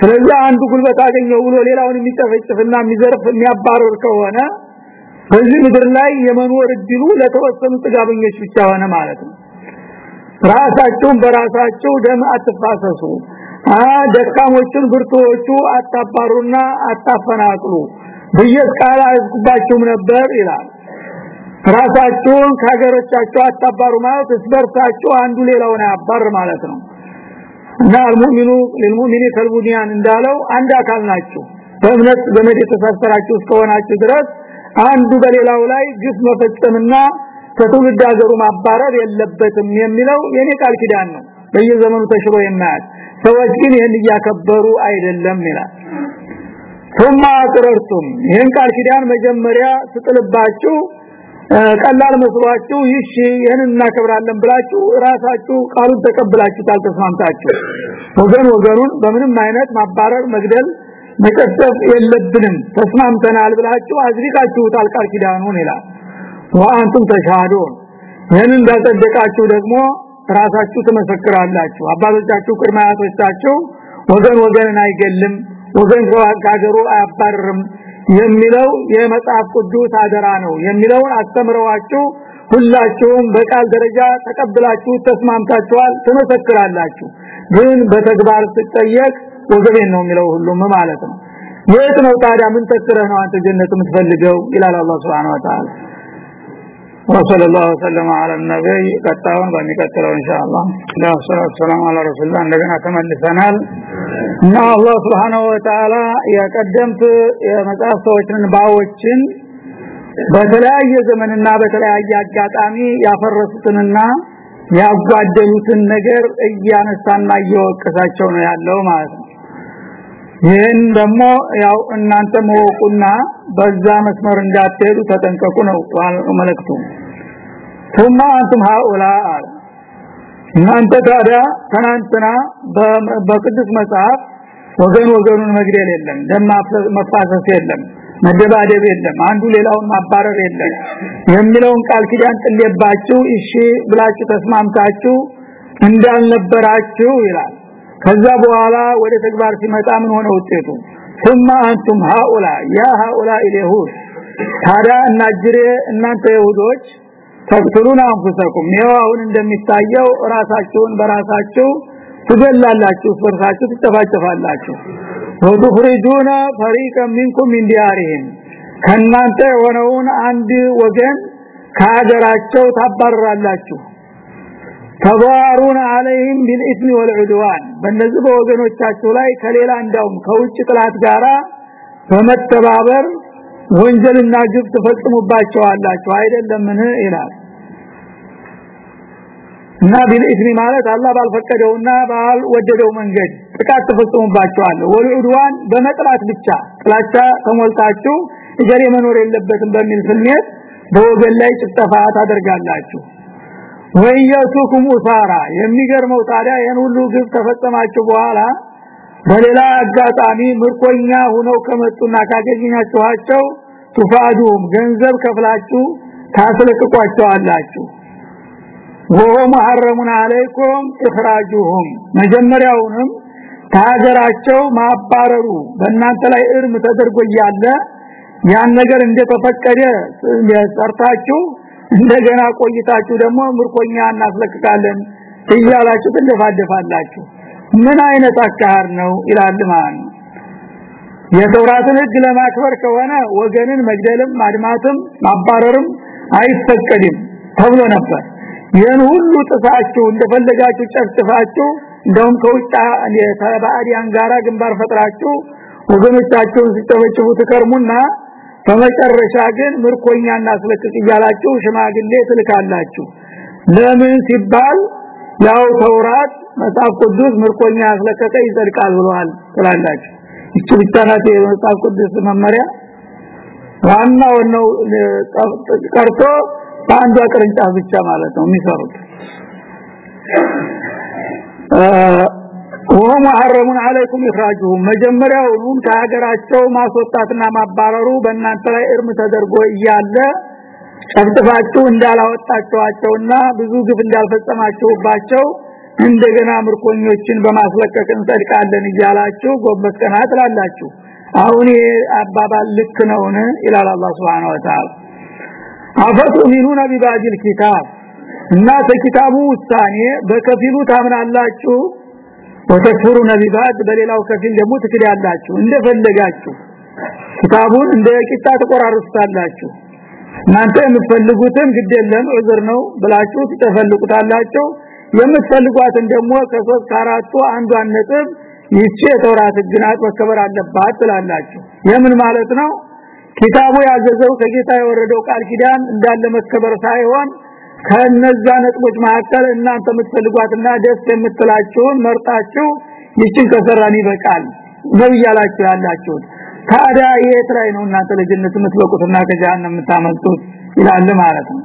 ስለዚህ አንዱ ጉልበት አገኘው ብሎ ሌላውን የሚጨፈጭፍና የሚዘርፍ የሚያባረር ከሆነ በዚህ ምድር ላይ የመኖር እድሉ ለተወሰኑ ጥጋበኞች ብቻ ሆነ ማለት ነው ራሳቸውን በራሳቸው ደም አትፋሰሱ። ደካሞችን ብርቶቹ አታባሩና አታፈናቅሉ። በየስቃላ አዝኩባችሁም ነበር ይላል። ራሳቸውን ከሀገሮቻቸው አታባሩ ማለት እስበርታቸው አንዱ ሌላውን አባር ማለት ነው። እና አልሙሚኑ ለልሙሚኒ ከልቡኒያን እንዳለው አንድ አካል ናቸው በእምነት ዘመድ የተሳሰራችሁ እስከሆናችሁ ድረስ አንዱ በሌላው ላይ ግፍ መፈጸምና ከትውልድ ሀገሩ ማባረር የለበትም የሚለው የኔ ቃል ኪዳን ነው። በየዘመኑ ተሽሮ የማያት ሰዎች ግን ይህን እያከበሩ አይደለም ይላል። ثم አቅረርቱም። ይህን ቃል ኪዳን መጀመሪያ ስጥልባችሁ ቀላል መስሏችሁ ይሽ ይህን እናከብራለን ብላችሁ ራሳችሁ ቃሉን ተቀብላችሁ ታልተስማምታችሁ ወገን ወገኑን በምንም አይነት ማባረር መግደል መጨፍጨፍ የለብንም። ተስማምተናል ብላችሁ አዝሪቃችሁ ቃል ኪዳኑን ይላል ወአንቱም ተሻሃዱን። ይህን እንዳጸደቃችሁ ደግሞ ራሳችሁ ትመሰክራላችሁ። አባቶቻችሁ ቅድማያቶቻችሁ ወገን ወገንን አይገልም ወገን ከሀገሩ አያባርርም የሚለው የመጽሐፍ ቅዱስ አደራ ነው የሚለውን አስተምረዋችሁ ሁላችሁም በቃል ደረጃ ተቀብላችሁ ተስማምታችኋል ትመሰክራላችሁ። ግን በተግባር ሲጠየቅ ወገቤን ነው የሚለው ሁሉም ማለት ነው። የት ነው ታዲያ? ምን ተክረህ ነው አንተ ጀነት የምትፈልገው? ይላል አላህ Subhanahu Wa Ta'ala وصلى الله وسلم على النبي ቀጣውን በሚቀጥለው ኢንሻአላህ ሰላም አለ ረሱላህ እንደገና ተመልሰናል እና አላህ Subhanahu Wa Ta'ala የቀደምት የመጽሐፍ ሰዎችን ባዎችን በተለያየ ዘመንና በተለያየ አጋጣሚ ያፈረሱትንና ያጓደሉትን ነገር እያነሳና እየወቀሳቸው ነው ያለው ማለት ነው ይህን ደግሞ ያው እናንተ መወቁና በዛ መስመር እንዳትሄዱ ተጠንቀቁ ነው መልእክቱ ثم አንቱም هؤلاء እናንተ ታዲያ ትናንትና በቅዱስ መጽሐፍ ወገን ወገኑን መግደል የለም ደም መፋሰስ የለም መደባደብ የለም አንዱ ሌላውን ማባረር የለም የሚለውን ቃል ኪዳን ጥሌባችሁ እሺ ብላችሁ ተስማምታችሁ እንዳልነበራችሁ ይላል ከዛ በኋላ ወደ ተግባር ሲመጣ ምን ሆነ ውጤቱ? ثم انتم هؤلاء يا هؤلاء اليهود ታዲያ እናጅሬ እናንተ ይሁዶች ተፍትሉን አንፍሰኩም ይኸው እንደሚታየው ራሳችሁን በራሳችሁ ትገላላችሁ ፈርሳችሁ ትጨፋጨፋላችሁ። ወዱፍሪጁና ፈሪቀ ሚንኩም እንዲያሪህም ከናንተ የሆነውን አንድ ወገን ከሀገራቸው ታባራላችሁ ተባሩን عليهم بالاثم والعدوان በእነዚህ በወገኖቻችሁ ላይ ከሌላ እንዳውም ከውጭ ጥላት ጋራ በመተባበር ወንጀልና ግፍ ትፈጽሙባቸዋላችሁ አይደለምን ይላል እና ቢልኢስሚ ማለት አላህ ባልፈቀደውና ባልወደደው መንገድ ጥቃት ተፈጽሙባቸዋል ወልዑድዋን በመጥላት ብቻ ጥላቻ ተሞልታችሁ እገሌ መኖር የለበትም በሚል ስሜት በወገን ላይ ጭፍጨፋ ታደርጋላችሁ ወየቱኩም ኡሳራ። የሚገርመው ታዲያ ይሄን ሁሉ ግፍ ተፈጸማችሁ በኋላ በሌላ አጋጣሚ ምርኮኛ ሆነው ከመጡና ካገኘናችኋቸው ቱፋዱም ገንዘብ ከፍላችሁ ታስለቅቋቸዋላችሁ። ወሆም ሐረሙን አለይኩም ኢኽራጁሁም። መጀመሪያውንም ታገራቸው ማባረሩ በእናንተ ላይ እርም ተደርጎ ያለ ያን ነገር እንደተፈቀደ ሰርታችሁ እንደገና ቆይታችሁ ደግሞ ምርኮኛ እናስለቅቃለን እያላችሁ ትደፋደፋላችሁ። ምን አይነት አካር ነው ይላል ማለት የተውራትን ህግ ለማክበር ከሆነ ወገንን መግደልም ማድማትም ማባረርም አይፈቀድም ተብሎ ነበር። ይህን ሁሉ ጥፋችሁ እንደፈለጋችሁ ጨፍጭፋችሁ እንደውም ከውጭ የተባዕዲያን ጋራ ግንባር ፈጥራችሁ ወገኖቻችሁን ሲጨፈጭፉ ትከርሙና በመጨረሻ ግን ምርኮኛ እናስለቅቅ እያላችሁ ሽማግሌ ትልካላችሁ። ለምን ሲባል ያው ተውራት መጽሐፍ ቅዱስ ምርኮኛ ያስለቀቀ ይጸድቃል ብለዋል ትላላችሁ። እቺ ብቻ ናት የመጽሐፍ ቅዱስ መመሪያ። ዋናው ነው ቀርቶ በአንዷ ቅርንጫፍ ብቻ ማለት ነው የሚሰሩት ወሁም ሐረሙን አለይኩም ኢኽራጁሁም መጀመሪያውኑን ከሀገራቸው ማስወጣትና ማባረሩ በእናንተ ላይ እርም ተደርጎ እያለ ጨፍጥፋችሁ እንዳላወጣቸዋቸውና ብዙ ግፍ እንዳልፈጸማችሁባቸው እንደገና ምርኮኞችን በማስለቀቅ እንጸድቃለን እያላችሁ ጎንበስ ቀና ትላላችሁ አሁን አባባል ልክ ነውን? ይላል አላህ Subhanahu Wa Ta'ala አፈቱሚኑና ቢባጅል ኪታብ። እና ተኪታቡ ውሳኔ በከፊሉ ታምናላችሁ? ወተክፍሩ ነቢባት በሌላው ከፊል ደግሞ ትክዳላችሁ እንደፈለጋችሁ። ኪታቡን እንደ ቂጣ እናንተ የምትፈልጉትን ግደለም ዑዝር ነው ብላችሁ ትፈልጉታላችሁ። የምትፈልጓትን ደግሞ ከሶስት ከአራቱ አንዷን ነጥብ ይቺ የተውራት ግናት መከበር አለባት ትላላችሁ። የምን ማለት ነው? ኪታቡ ያዘዘው ከጌታ የወረደው ቃል ኪዳን እንዳለ መከበር ሳይሆን ከነዛ ነጥቦች መካከል እናንተ የምትፈልጓትና ደስ የምትላችሁን መርጣችሁ ይችን ከሰራን ይበቃል ነው እያላችሁ ያላችሁት ታዲያ የት ላይ ነው እናንተ ለጀነት የምትበቁትና ከጀሃነም የምታመልጡት ይላል ማለት ነው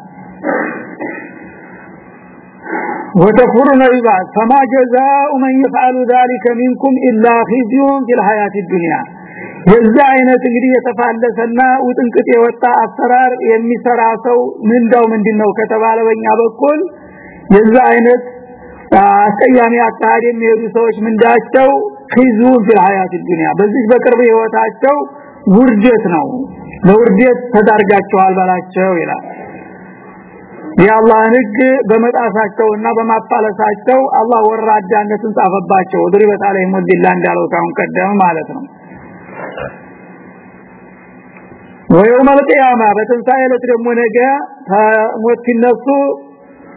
وتكفرون العباد فما جزاء من يفعل ذلك منكم إلا خزي في الحياة الدنيا የዛ አይነት እንግዲህ የተፋለሰና ውጥንቅጥ የወጣ አሰራር የሚሰራ ሰው ምንዳው ምንድነው ከተባለ በእኛ በኩል የዛ አይነት አስቀያሚ አካሄድ የሚሄዱ ሰዎች ምንዳቸው ኺዙን ፊል ሐያት በዚህ በቅርብ ህይወታቸው ውርደት ነው። ለውርደት ተዳርጋቸዋል ባላቸው ይላል። የአላህን ህግ በመጣሳቸውና በማፋለሳቸው አላህ ወራዳነትን ጻፈባቸው። ድሪበት አለይሂም ወዲላ እንዳለው ካሁን ቀደም ማለት ነው ወየውም አልቂያማ በትንሳኤ ዕለት ደግሞ ነገ ሞት ሲነሱ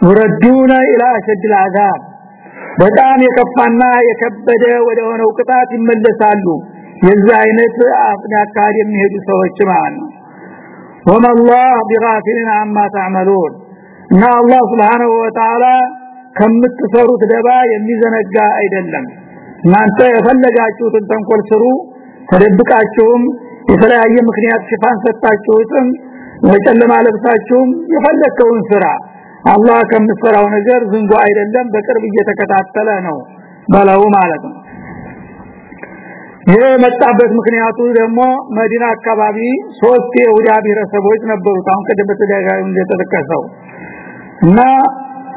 ወረዱና ኢላ አሸድል አዛብ በጣም የከፋና የከበደ ወደ ሆነው ቅጣት ይመለሳሉ። የዚህ አይነት አፍዳካድ የሚሄዱ ሰዎች ማለት ወመላህ ቢጋፊልን አማ ተዕመሉን። እና አላህ Subhanahu Wa Ta'ala ከምትሰሩት ደባ የሚዘነጋ አይደለም። እናንተ የፈለጋችሁትን ተንኮል ስሩ ተደብቃችሁም የተለያየ ምክንያት ሽፋን ሰጣችሁትም ወጨለማ ለብሳችሁም የፈለከውን ስራ። አላህ ከምትሰራው ነገር ዝንጎ አይደለም በቅርብ እየተከታተለ ነው በለው ማለት ነው። የመጣበት ምክንያቱ ደግሞ መዲና አካባቢ ሶስት የይሁዳ ብሔረሰቦች ነበሩ አሁን ቀደም በተደጋጋሚ እንደተጠቀሰው እና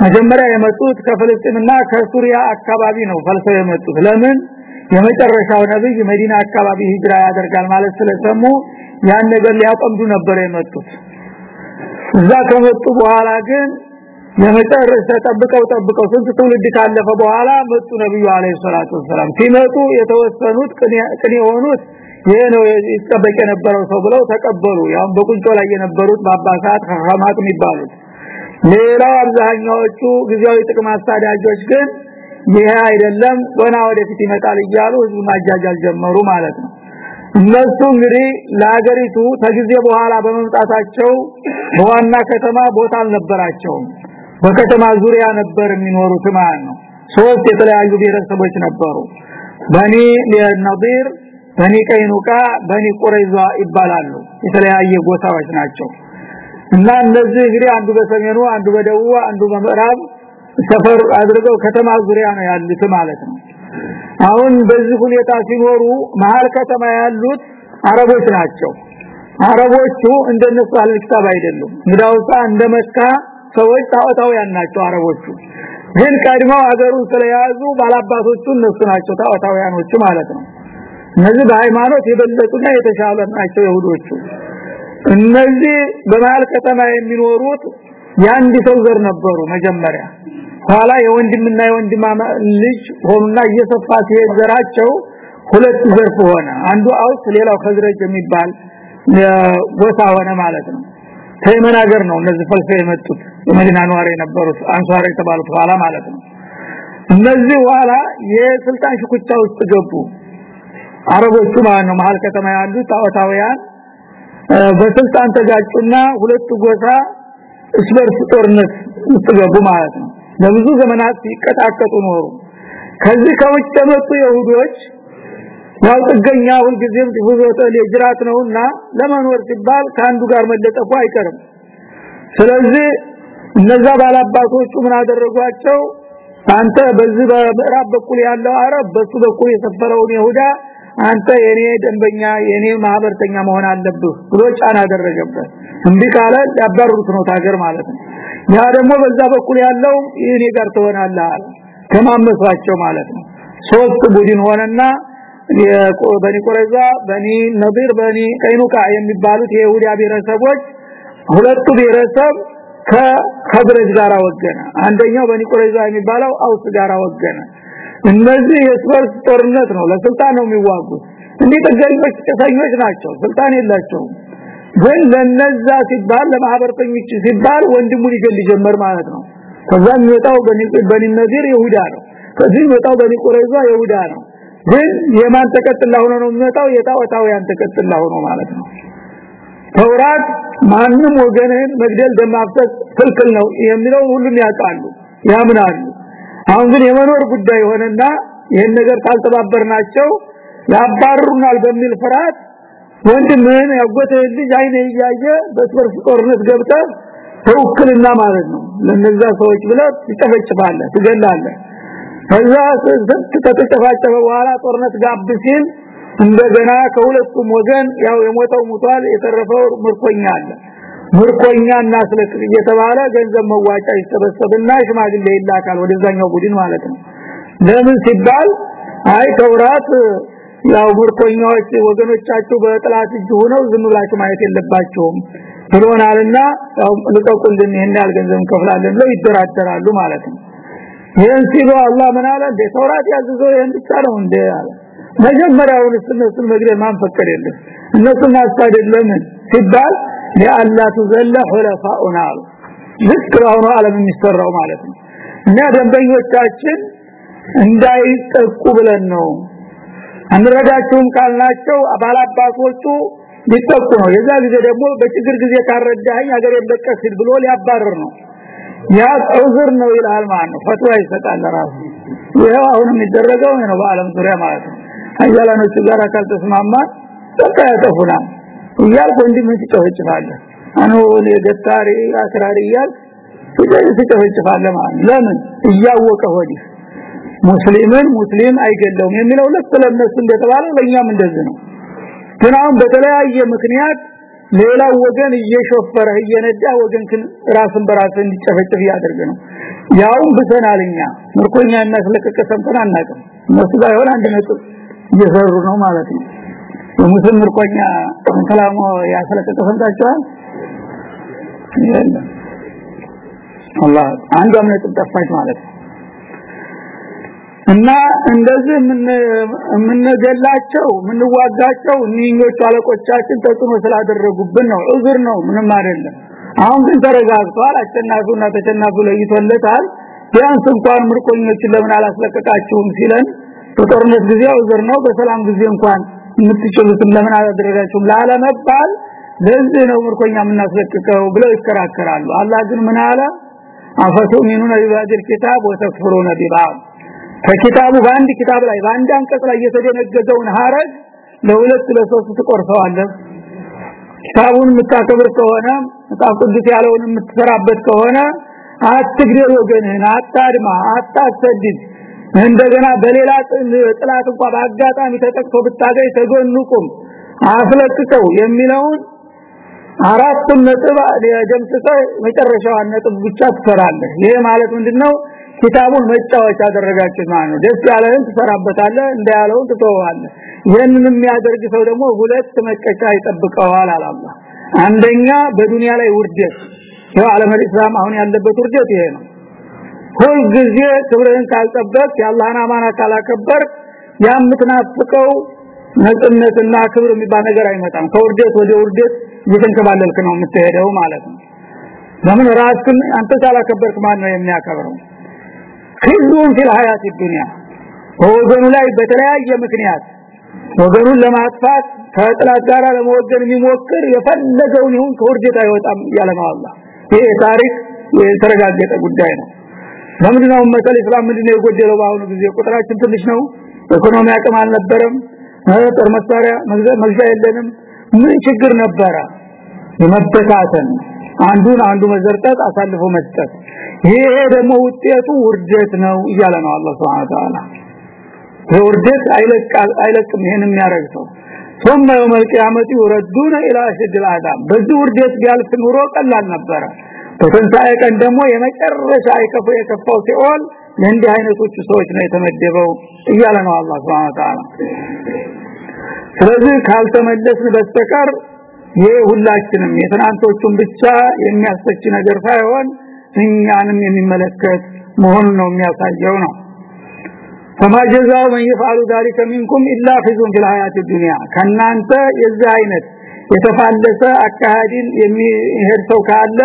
መጀመሪያ የመጡት ከፍልስጤምና ከሱሪያ አካባቢ ነው። ፈልሰው የመጡት ለምን የመጨረሻው ነብይ መዲና አካባቢ ሂጅራ ያደርጋል ማለት ስለሰሙ ያን ነገር ሊያጠምዱ ነበር የመጡት። እዛ ከመጡ በኋላ ግን የመጨረሻ ጠብቀው ጠብቀው ስንት ትውልድ ካለፈ በኋላ መጡ ነብዩ አለይሂ ሰላቱ ወሰለም ሲመጡ የተወሰኑት ቅን የሆኑት ይሄ ነው ይጠበቅ የነበረው ሰው ብለው ተቀበሉ። ያው በቁንጮ ላይ የነበሩት በአባሳት ኸማት የሚባሉት። ሌላው አብዛኛዎቹ ጊዜያዊ ጥቅም አሳዳጆች ግን ይሄ አይደለም ወና ወደፊት ይመጣል እያሉ ህዝቡ ማጃጃል ጀመሩ ማለት ነው። እነሱ እንግዲህ ለሀገሪቱ ከጊዜ በኋላ በመምጣታቸው በዋና ከተማ ቦታ አልነበራቸውም። በከተማ ዙሪያ ነበር የሚኖሩት ማለት ነው። ሶስት የተለያዩ ብሔረሰቦች ነበሩ። በኒ ነዲር በኒ ቀይኑቃ በኒ ቁረይዛ ይባላሉ። የተለያየ ጎሳዎች ናቸው። እና እነዚህ እንግዲህ አንዱ በሰሜኑ አንዱ በደቡብ አንዱ በምዕራብ ሰፈር አድርገው ከተማ ዙሪያ ነው ያሉት ማለት ነው። አሁን በዚህ ሁኔታ ሲኖሩ መሃል ከተማ ያሉት አረቦች ናቸው። አረቦቹ እንደነሱ አልክታብ አይደሉም። እንግዳውሳ እንደ መካ ሰዎች ታውታውያን ናቸው አረቦቹ። ግን ቀድመው አገሩን ስለያዙ ባላባቶቹ እነሱ ናቸው ታውታውያኖቹ ማለት ነው። እነዚህ በሃይማኖት የበለጡና የተሻለ ናቸው ይሁዶቹ። እነዚህ በመሃል ከተማ የሚኖሩት የአንድ ሰው ዘር ነበሩ መጀመሪያ ኋላ የወንድምና የወንድማ ልጅ ሆኑና እየሰፋ ሲሄድ ዘራቸው ሁለት ዘርፍ ሆነ። አንዱ አውስ ሌላው ከዝረጅ የሚባል ጎሳ ሆነ ማለት ነው። ከየመን ሀገር ነው እነዚህ ፈልሰው የመጡት። የመዲና ነዋሪ የነበሩት አንሷር የተባሉት ኋላ ማለት ነው። እነዚህ ኋላ የስልጣን ሽኩቻ ውስጥ ገቡ። አረቦቹ ማለት ነው መሃል ከተማ ያሉት ታወታውያን በስልጣን ተጋጩና ሁለቱ ጎሳ እስበርስ ጦርነት ውስጥ ገቡ ማለት ነው ለብዙ ዘመናት ሲቀጣቀጡ ኖሩ። ከዚህ ከውጭ የመጡ ይሁዶች ያው ጥገኛ ሁሉ ጊዜም ዲፉዞተ ለጅራት ነውና ለመኖር ሲባል ከአንዱ ጋር መለጠፉ አይቀርም። ስለዚህ እነዛ ባላባቶቹ ምን አደረጓቸው? አንተ በዚህ በምዕራብ በኩል ያለው አረብ በሱ በኩል የሰፈረውን ይሁዳ አንተ የኔ ደንበኛ የኔ ማህበርተኛ መሆን አለብህ ብሎ ጫና አደረገበት። እንዴ ካለ ነው ታገር ማለት ነው ያ ደግሞ በዛ በኩል ያለው ይሄኔ ጋር ትሆናለህ ከማመሷቸው ማለት ነው? ሶስት ቡድን ሆነና በኒ ቁረይዛ በኒ ነቢር በኒ ቀይኑቃ የሚባሉት የይሁዳ ብሔረሰቦች ሁለቱ ብሔረሰብ ከኸድረጅ ጋር ወገነ አንደኛው በኒ ቁረይዛ የሚባለው አውስ ጋር ወገነ እነዚህ የስፐርስ ጦርነት ነው። ለስልጣን ነው የሚዋጉት። እንዴ ተገሪዎች ተሰኞች ናቸው። ስልጣን የላቸውም ግን ለነዛ ሲባል ለማህበርተኞች ሲባል ወንድሙን ይገል ጀመር ማለት ነው። ከዛ የሚወጣው በኒ ነዚር ይሁዳ ነው። ከዚህ የሚወጣው በኒ ቁረይዛ ይሁዳ ነው። ግን የማን ተቀጥላ ሆኖ ነው የሚመጣው የጣዖታውያን ተቀጥላ ሆኖ ማለት ነው። ተውራት ማንም ወገንን መግደል ደማፍሰስ ክልክል ነው የሚለው ሁሉም ያውቃሉ ያምናሉ። አሁን ግን የመኖር ጉዳይ ሆነና ይሄን ነገር ካልተባበርናቸው ያባሩናል በሚል ፍርሃት ወንድምህን ያጎተ ልጅ አይነ እያየ በስበርስ ጦርነት ገብተ ተውክልና ማለት ነው። ለነዛ ሰዎች ብለ ትጨፈጭፋለህ ትገላለህ። ከዛ ተተጨፋጨፈ በኋላ ጦርነት ጋብ ሲል እንደገና ከሁለቱም ወገን ያው የሞተው ሙቷል የተረፈው ምርኮኛ አለ። ምርኮኛ እናስለቅቅ እየተባለ ገንዘብ መዋጫ ይሰበሰብና ሽማግሌ ይላካል ወደዛኛው ቡድን ማለት ነው። ለምን ሲባል አይ ተውራት ያው ምርኮኛዎች ወገኖቻቸው በጥላት እጅ ሆነው ዝም ብላችሁ ማየት የለባቸውም ብሎናልና ያው ልቀቁልን ይሄን ያህል ገንዘብ ብለው ይደራደራሉ ማለት ነው። ይህን ሲሉ አላህ ምን አለ? እንደ ተውራት ይህን ብቻ ነው እንደ አለ። መጀመሪያውን እነሱን መግደል ማን ፈቀደልህ እነሱን ማስታደድ ለምን ሲባል ለአላ ተዘለ አሉ። ልክ አሁን ዓለም የሚሰራው ማለት ነው። እና ደንበኞቻችን እንዳይጠቁ ብለን ነው አንረዳቸውም ካልናቸው አባላባቶቹ ሊጠቁ ነው። የዛ ጊዜ ደግሞ በችግር ጊዜ ካረዳኸኝ ሀገር የለቀስል ብሎ ሊያባረር ነው። ያ ዑዝር ነው ይላል ማለት ነው። ፈትዋ ይሰጣል ራሱ ይሄው አሁን የሚደረገው ነው በአለም ዙሪያ ማለት ነው። አያላኖቹ ጋር ካልተስማማ በቃ ያጠፉናል እያልኩ እንዲህ ምን ትጨፈጭፋለህ? አኑ ለገታሪ አክራሪ እያልክ ትጨፈጭፋለህ ማለት ለምን? እያወቀ ወዲህ ሙስሊምን ሙስሊም አይገለውም የሚለው ልክ ለነሱ እንደተባለ ለኛም እንደዚህ ነው። ግን አሁን በተለያየ ምክንያት ሌላው ወገን እየሾፈረ እየነዳ ወገንክን ራስን በራስ እንዲጨፈጭፍ ያደርግ ነው። ያውም ብሰናልኛ ምርኮኛ የሚያስለቀቀ ሰምተን አናውቅም። እነሱ የሆነ አንድ ነጥብ እየሰሩ ነው ማለት ነው። የሙስሊም ምርኮኛ ሰላሙ ያስለቀቀ ሰምታችኋል? አላህ አንዷም ነጥብ ጠፋች ማለት ነው እና እንደዚህ የምንገላቸው የምንዋጋቸው እኒኞቹ አለቆቻችን ተጽዕኖ ስላደረጉብን ነው። ዑዝር ነው ምንም አይደለም። አሁን ግን ተረጋግቷል። አሸናፊውና ተሸናፊው ለይቶለታል። ቢያንስ እንኳን ምርኮኞችን ለምን አላስለቀቃችሁም ሲለን በጦርነት ጊዜ ዑዝር ነው በሰላም ጊዜ እንኳን የምትችሉትን ለምን አላደረጋችሁም ላለመባል ለዚህ ነው ምርኮኛ የምናስለቅቀው ብለው ይከራከራሉ። አላህ ግን ምን አለ? አፈቱሚኑነ ቢባዲል ኪታብ ወተክፍሩነ ቢባድ ከኪታቡ በአንድ ኪታብ ላይ በአንድ አንቀጽ ላይ የተደነገገውን ሐረግ ለሁለት ለሶስት ትቆርሰዋለህ። ኪታቡን የምታከብር ከሆነ መጽሐፍ ቅዱስ ያለውን የምትሰራበት ከሆነ አትግደል ወገንህን አታድማ አታሰድድ። እንደገና በሌላ ጥላት እንኳን በአጋጣሚ ተጠቅቶ ብታገኝ ተጎንቁም አፍለቅቀው የሚለውን አራቱን ነጥብ ደምስሰ መጨረሻዋን ነጥብ ብቻ ትሰራለህ። ይሄ ማለት ምንድነው ኪታቡን መጫወቻ አደረጋችሁ ማለት ነው። ደስ ያለህን ትሰራበታለህ እንዳያለውን ትተዋለህ ይህንን የሚያደርግ ሰው ደግሞ ሁለት መቀጫ ይጠብቀዋል አላላ አንደኛ በዱንያ ላይ ውርደት ያው ዓለም እስላም አሁን ያለበት ውርደት ይሄ ነው። ሁል ጊዜ ክብርህን ካልጠበቅ የአላህን አማና ካላከበር ያምትናፍቀው ነጽነትና ክብር የሚባል ነገር አይመጣም። ከውርደት ወደ ውርደት እየተንከባለልክ ነው የምትሄደው ማለት ነው። ለምን ራስን አንተ ካላከበርክ ማን ነው የሚያከብረው ሁሉም في الحياه الدنيا ወገኑ ላይ በተለያየ ምክንያት ወገኑን ለማጥፋት ከጥላት ጋር ለመወገን የሚሞክር የፈለገውን ይሁን ከውርደት አይወጣም ያለ ነው አላህ ይሄ ታሪክ የተረጋገጠ ጉዳይ ነው ለምንድነው መሰል እስላም ምንድነው የጎደለው በአሁኑ ጊዜ ቁጥራችን ትንሽ ነው ኢኮኖሚ አቅም አልነበረም ጦር መሳሪያ መግዣ የለንም ምን ችግር ነበረ የመበታተን አንዱን አንዱ መዘርጠት አሳልፎ መስጠት ይሄ ደግሞ ውጤቱ ውርደት ነው እያለ ነው አላህ Subhanahu Wa Ta'ala ውርደት አይለቅም ይሄን የሚያረግ ሰው ثم يوم القيامه يردون الى اشد العذاب በዚህ ውርደት ቢያልፍ ኑሮ ቀላል ነበረ በትንሳኤ ቀን ደግሞ የመጨረሻ አይከፉ የከፋው ሲኦል ለእንዲህ አይነቶቹ ሰዎች ነው የተመደበው እያለ ነው አላህ Subhanahu Wa Ta'ala ስለዚህ ካልተመለስን በስተቀር ይሄ ሁላችንም የትናንቶቹን ብቻ የሚያስተች ነገር ሳይሆን እኛንም የሚመለከት መሆኑን ነው የሚያሳየው ነው فما جزاء من يفعل ذلك منكم الا خزي في الحياه الدنيا ከናንተ የዚህ አይነት የተፋለሰ አካሃዲን የሚሄድ ሰው ካለ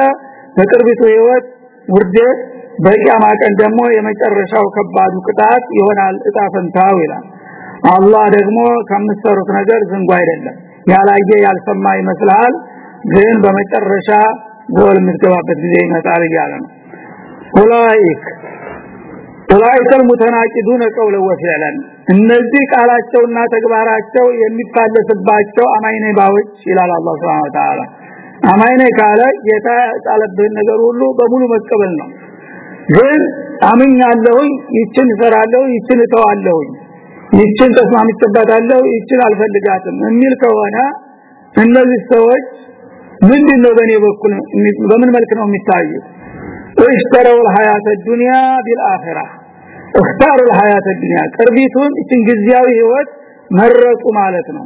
በቅርቢቱ ህይወት ውርደት በቂያማ ቀን ደግሞ የመጨረሻው ከባዱ ቅጣት ይሆናል እጣ ፈንታው ይላል አላህ ደግሞ ከምትሰሩት ነገር ዝንጉ አይደለም ያላየ ያልሰማ ይመስላል ግን በመጨረሻ ጎል የምትገባበት ጊዜ ይመጣል እያለ ነው ኡላይክ ኡላይከ المتناقضون قولا وفعلا እነዚህ ቃላቸውና ተግባራቸው የሚፋለስባቸው አማይኔ ባዎች ይላል አላህ Subhanahu Wa Ta'ala አማይኔ ካለ ጌታ ጣለብህን ነገር ሁሉ በሙሉ መቀበል ነው ግን አምኛለሁኝ ይችን እሰራለሁ ይችን እተዋለሁኝ ይችን ተስማምቼባታለሁ ይችን አልፈልጋትም የሚል ከሆነ እነዚህ ሰዎች ምንድነው በእኔ በኩል በምን መልክ ነው የሚታዩት اشتروا الحياه الدنيا بالاخره اختاروا الحياه الدنيا ቅርቢቱን እችን ጊዜያዊ ህይወት መረጡ ማለት ነው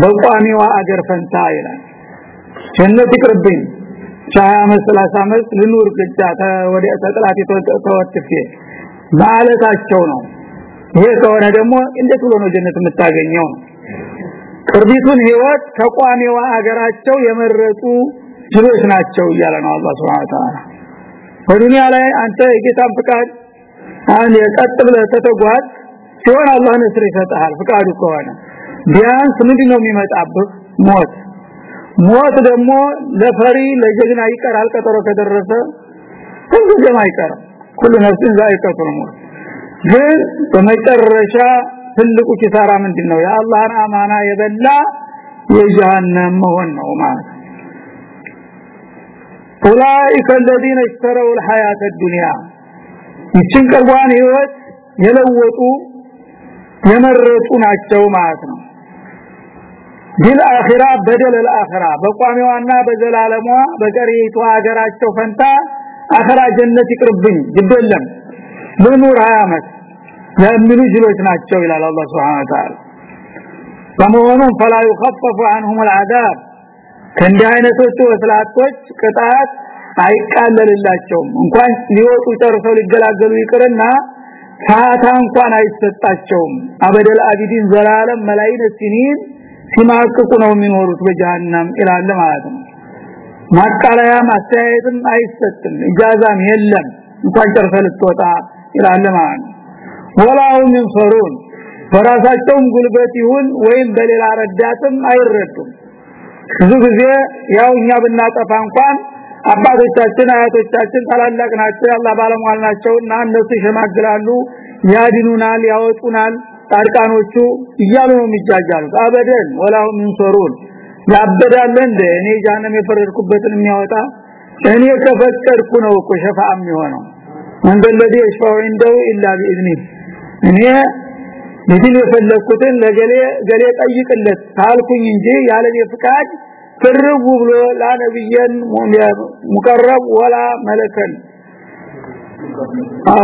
በቋሚዋ አገር ፈንታ ይላል ጀነት ይቅርብኝ ቻያ መስላሳ አመት ልኑር ግጫ ወደ ተጥላት ተወጥፌ ማለታቸው ነው ይሄ ከሆነ ደግሞ እንዴት ብሎ ነው ጀነት የምታገኘው? ቅርቢቱን ህይወት ከቋሚዋ አገራቸው የመረጡ ጅሎች ናቸው እያለ ነው አላህ Subhanahu Ta'ala በዱንያ ላይ አንተ የጌታን ፍቃድ አን የቀጥ ብለህ ተተጓዝ ሲሆን አላህ ነስር ይሰጣል ፍቃዱ ከሆነ ቢያንስ ምንድነው የሚመጣብህ? ሞት። ሞት ደግሞ ለፈሪ ለጀግና ይቀራል። ቀጠሮ ከደረሰ ሁሉም አይቀርም። ሁሉ ነፍስን ዛይቀቱል ሞት ግን በመጨረሻ ትልቁ ኪሳራ ምንድነው የአላህን አማና የበላ የጀሃነም መሆን ነው ማለት ኡላኢከ الذين اشتروا الحياه الدنيا ይችን ቀርቧን ህይወት የለወጡ የመረጡ ናቸው ማለት ነው ቢልአኺራ በደል አልአኺራ በቋሚዋና በዘላለሟ በቀሪቱ ሀገራቸው ፈንታ አኺራ ጀነት ይቅርብኝ ግደለም ለኑር 20 አመት የሚሉ ጅሎች ናቸው ይላል አላህ Subhanahu Wa Ta'ala በመሆኑም فلا يخفف عنهم العذاب ከእንዲህ አይነቶቹ ወስላቶች ቅጣት አይቃለልላቸውም እንኳን ሊወጡ ጨርሰው ሊገላገሉ ይቅርና ፋታ እንኳን አይሰጣቸውም አበደል አቢዲን ዘላለም መላይነ ሲኒን ሲማቅቁ ነው የሚኖሩት በጀሃነም ይላል ማለት ነው ማቃለያ ማስተያየትም አይሰጥም ኢጃዛም የለም እንኳን ጨርሰ ልትወጣ ይላል ማለት ነው ወላው ምን ፈሩን በራሳቸውም ጉልበት ይሁን ወይም በሌላ ረዳትም አይረዱም። ብዙ ጊዜ ያው እኛ ብናጠፋ እንኳን አባቶቻችን አያቶቻችን ታላላቅ ናቸው ያላ ባለሟል ናቸውና እነሱ ይሸማግላሉ ያድኑናል ያወጡናል ጻድቃኖቹ እያሉ ነው የሚጃጃሉት። አበደን ወላሁ ምን ሰሩን ያበዳለ እንደ እኔ ጃነም የፈረድኩበትን የሚያወጣ እኔ ከፈቀድኩ ነው እኮ ሸፋ የሚሆነው። መንገለዲ ይሽፋው እንደው ኢላ ቢኢዝኒ እኔ ለዲን የፈለኩትን ለገሌ ገሌ ጠይቅለት ታልኩኝ እንጂ ያለኔ ፍቃድ ቅርብ ብሎ ለነብየን ሙቀረብ ወላ መለከን።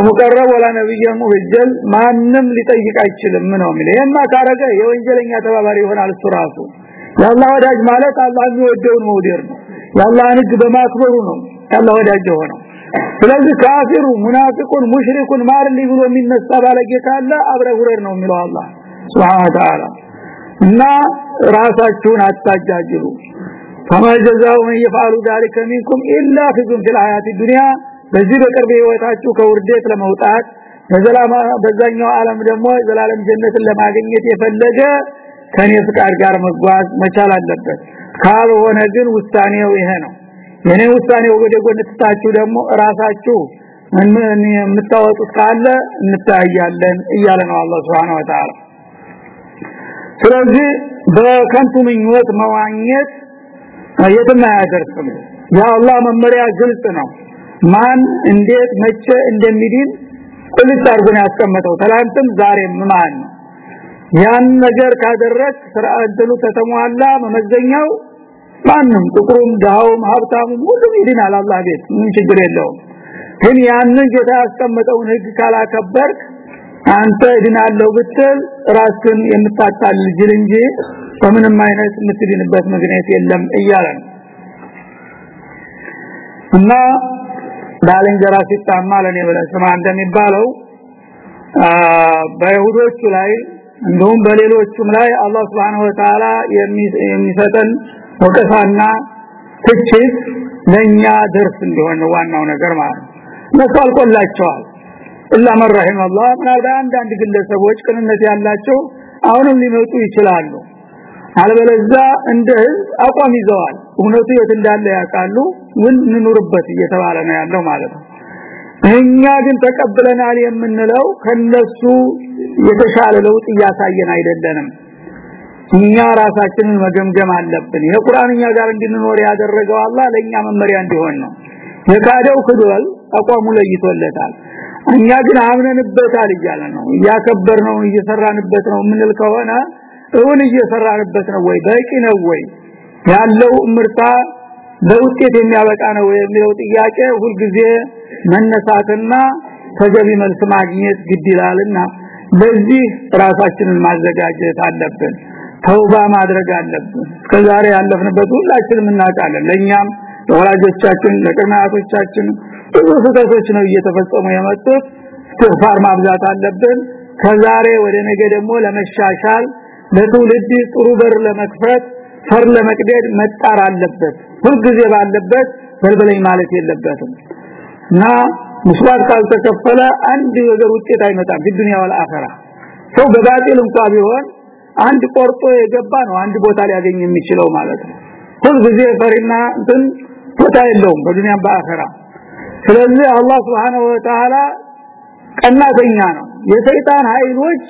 ሙቀረብ ወላ ነብየን ሙበጀል ማንም ሊጠይቅ አይችልም ነው የሚለው። የማ ካረገ የወንጀለኛ ተባባሪ ይሆናል እሱ የአላህ ወዳጅ ማለት አላህ የሚወደውን መውደድ ነው። ህግ በማክበሩ ነው የአላህ ወዳጅ ሆነው ስለዚህ ካፊሩ ሙናፊቁን ሙሽሪኩን ማርልኝ ብሎ የሚነሳ ባለጌ ካለ አብረ ሁረር ነው የሚለው አላህ Subhanahu Wa Ta'ala እና ራሳችሁን አታጃጅሉ فما جزاء من يفعل ذلك منكم الا خزي في الحياه الدنيا በዚህ በቅርብ ህይወታችሁ ከውርደት ለመውጣት በዘላማ በዛኛው ዓለም ደግሞ ዘላለም ጀነትን ለማግኘት የፈለገ ከኔ ፍቃድ ጋር መጓዝ መቻል አለበት ካልሆነ ግን ውሳኔው ይሄ ነው የኔ ውሳኔ ወደ ጎን ትታችሁ ደግሞ ራሳችሁ የምታወጡት ካለ እንታያለን እያለ ነው አላህ Subhanahu Wa Ta'ala ስለዚህ በከንቱ ምኞት መዋኘት የትም አያደርስም። የአላህ መመሪያ ግልጽ ነው። ማን እንዴት መቼ እንደሚድን ቁልጭ አድርጎ ያስቀመጠው። ትላንትም ዛሬም ማን? ያን ነገር ካደረክ ስርዓትሉ ተተሟላ መመዘኛው ማንም ጥቁሩም ዳውም ሀብታሙም ሁሉም ይድናል አላህ ቤት። ምን ችግር የለውም። ግን ያንን ጌታ ያስቀመጠውን ህግ ካላከበርክ አንተ ድናለው ብትል ራስን የምታታልል ጅል እንጂ በምንም አይነት የምትድንበት ምክንያት የለም እያለ ነው። እና ባለንጀራ ሲጣማ ለኔ ብለህ ስማ እንደሚባለው በይሁዶቹ ላይ እንደውም በሌሎቹም ላይ አላህ Subhanahu Wa Ta'ala የሚሰጠን ወቀሳና ትችት ለኛ ደርስ እንደሆነ ዋናው ነገር ማለት ነው። አልቆላቸዋል። ኢላ መረሂም አላህ ምናልባት አንዳንድ ግለሰቦች ቅንነት ያላቸው አሁንም ሊመጡ ይችላሉ። አለበለዛ እንደ ህዝብ አቋም ይዘዋል። እውነቱ የት እንዳለ ያውቃሉ። ምን እንኑርበት እየተባለ ነው ያለው ማለት ነው። እኛ ግን ተቀብለናል የምንለው ከነሱ የተሻለ ለውጥ እያሳየን አይደለንም እኛ ራሳችንን መገምገም አለብን። የቁርአን ጋር እንድንኖር ያደረገው አላህ ለኛ መመሪያ እንዲሆን ነው። የካደው ክዷል አቋሙ ለይቶለታል። እኛ ግን አምነንበታል እያለ ነው። እያከበርነው እየሰራንበት ነው ምንል ከሆነ እውን እየሰራንበት ነው ወይ? በቂ ነው ወይ? ያለው ምርታ ለውጤት የሚያበቃ ነው የሚለው ጥያቄ ሁልጊዜ መነሳትና ተገቢ መልስ ማግኘት ግድ ይላልና ለዚህ ራሳችንን ማዘጋጀት አለብን ተውባ ማድረግ አለብን። ከዛሬ ያለፍንበት ሁላችንም እናውቃለን። ለኛም ለወላጆቻችን ለቅድማያቶቻችን ብዙ ስህተቶች ነው እየተፈጸሙ የመጡት። እስትግፋር ማብዛት አለብን። ከዛሬ ወደ ነገ ደግሞ ለመሻሻል ለትውልድ ጥሩ በር ለመክፈት ፈር ለመቅደድ መጣር አለበት። ሁልጊዜ ባለበት በልበለኝ ማለት የለበትም። እና ምስዋር ካልተከፈለ አንድ ነገር ውጤት አይመጣም። በዱንያ ወላ አኺራ ሰው በባጢል እንኳን ቢሆን አንድ ቆርጦ የገባ ነው አንድ ቦታ ሊያገኝ የሚችለው ማለት ነው። ሁልጊዜ ፈሪና እንትን ቦታ የለውም በዱንያ በአኺራ ስለዚህ አላህ Subhanahu Wa Ta'ala ቀናተኛ ነው። የሰይጣን ኃይሎች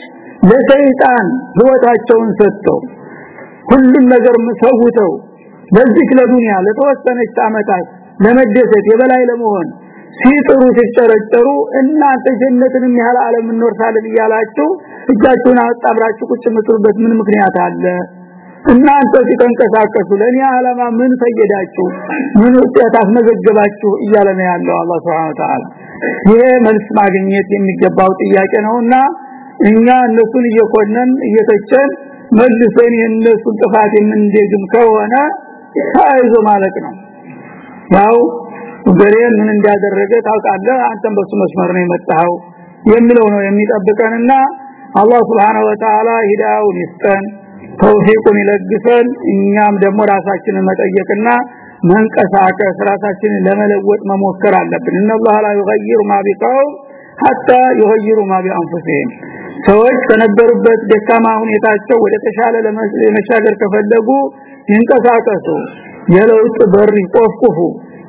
ለሰይጣን ህይወታቸውን ሰጥተው ሁሉም ነገር መሰውተው ለዚህ ለዱንያ ለተወሰነች አመታት ለመደሰት የበላይ ለመሆን ሲጥሩ ሲጨረጨሩ እናንተ ጀነትን ያህል ዓለም እንወርሳለን እያላችሁ እጃችሁን አጣብራችሁ ቁጭ የምትሉበት ምን ምክንያት አለ? እናንተ ሲተንቀሳቀሱ ለኔ ዓላማ ምን ፈየዳችሁ ምን ውጤት አስመዘገባችሁ? እያለ ነው ያለው አላህ Subhanahu Ta'ala ይሄ መልስ ማግኘት የሚገባው ጥያቄ ነውና እኛ እነሱን እየኮነን እየተቸን መልሰን የነሱን ጥፋት የምንደግም ከሆነ ታይዞ ማለት ነው። ያው ገሬ ምን እንዳደረገ ታውቃለህ? አንተም በሱ መስመር ነው የመጣው የሚለው ነው የሚጠብቀንና አላህ Subhanahu Wa Ta'ala ሂዳውን ይስጠን ተውፊቁን ይለግሰን እኛም ደግሞ ራሳችንን መጠየቅና መንቀሳቀስ ራሳችንን ለመለወጥ መሞከር አለብን። እነላህ ላ ይغير ما بقوم حتى يغيروا ما بانفسهم ሰዎች ከነበሩበት ደካማ ሁኔታቸው ወደ ተሻለ ለመሻገር ከፈለጉ ይንቀሳቀሱ የለውጥ በር ይቆፍቁፉ።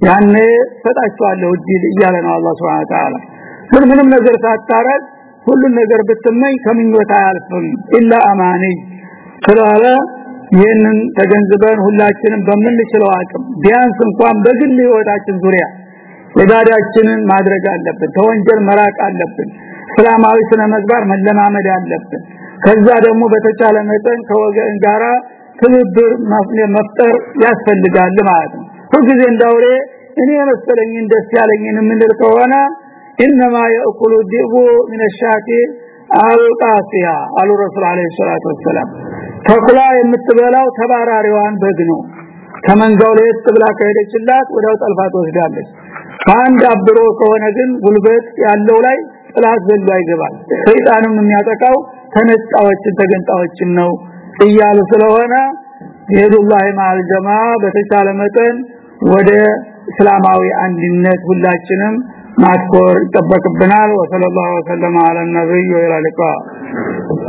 ያኔ ፈጣቸዋለሁ እድል እያለ ነው አላህ Subhanahu Ta'ala ግን ምንም ነገር ሳታረግ ሁሉን ነገር ብትመኝ ከምኞታ አያልፍም። ኢላ አማኒ ስላለ ይህንን ተገንዝበን ሁላችንም በምንችለው አቅም ቢያንስ እንኳን በግል ህይወታችን ዙሪያ ኢባዳችንን ማድረግ አለብን ተወንጀል መራቅ አለብን እስላማዊ ስነ ምግባር መለማመድ አለብን። ከዛ ደግሞ በተቻለ መጠን ከወገን ጋራ ትብብር መፍጠር ያስፈልጋል ማለት ነው ሁልጊዜ እንዳውሬ እኔ መሰለኝ ደስ ያለኝን የምንል ከሆነ انما ياكل الذئب من الشاة القاسية አሉ ረሱል አለይሂ ሰላቱ ወሰለም ተኩላ የምትበላው ተባራሪዋን በግ ነው ከመንጋው ላይ ትብላ ከሄደችላት ወዳው ጠልፋ ትወስዳለች አንድ አብሮ ከሆነ ግን ጉልበት ያለው ላይ ጥላት ዘሎ ይገባል ሰይጣንም የሚያጠቃው ተነጣዎችን ተገንጣዎችን ነው እያሉ ስለሆነ የዱላህ ማል ጀማ በተቻለ መጠን ወደ እስላማዊ አንድነት ሁላችንም ማትኮር ይጠበቅብናል። ወሰለላሁ ዐለ ነብዩ ሊቃ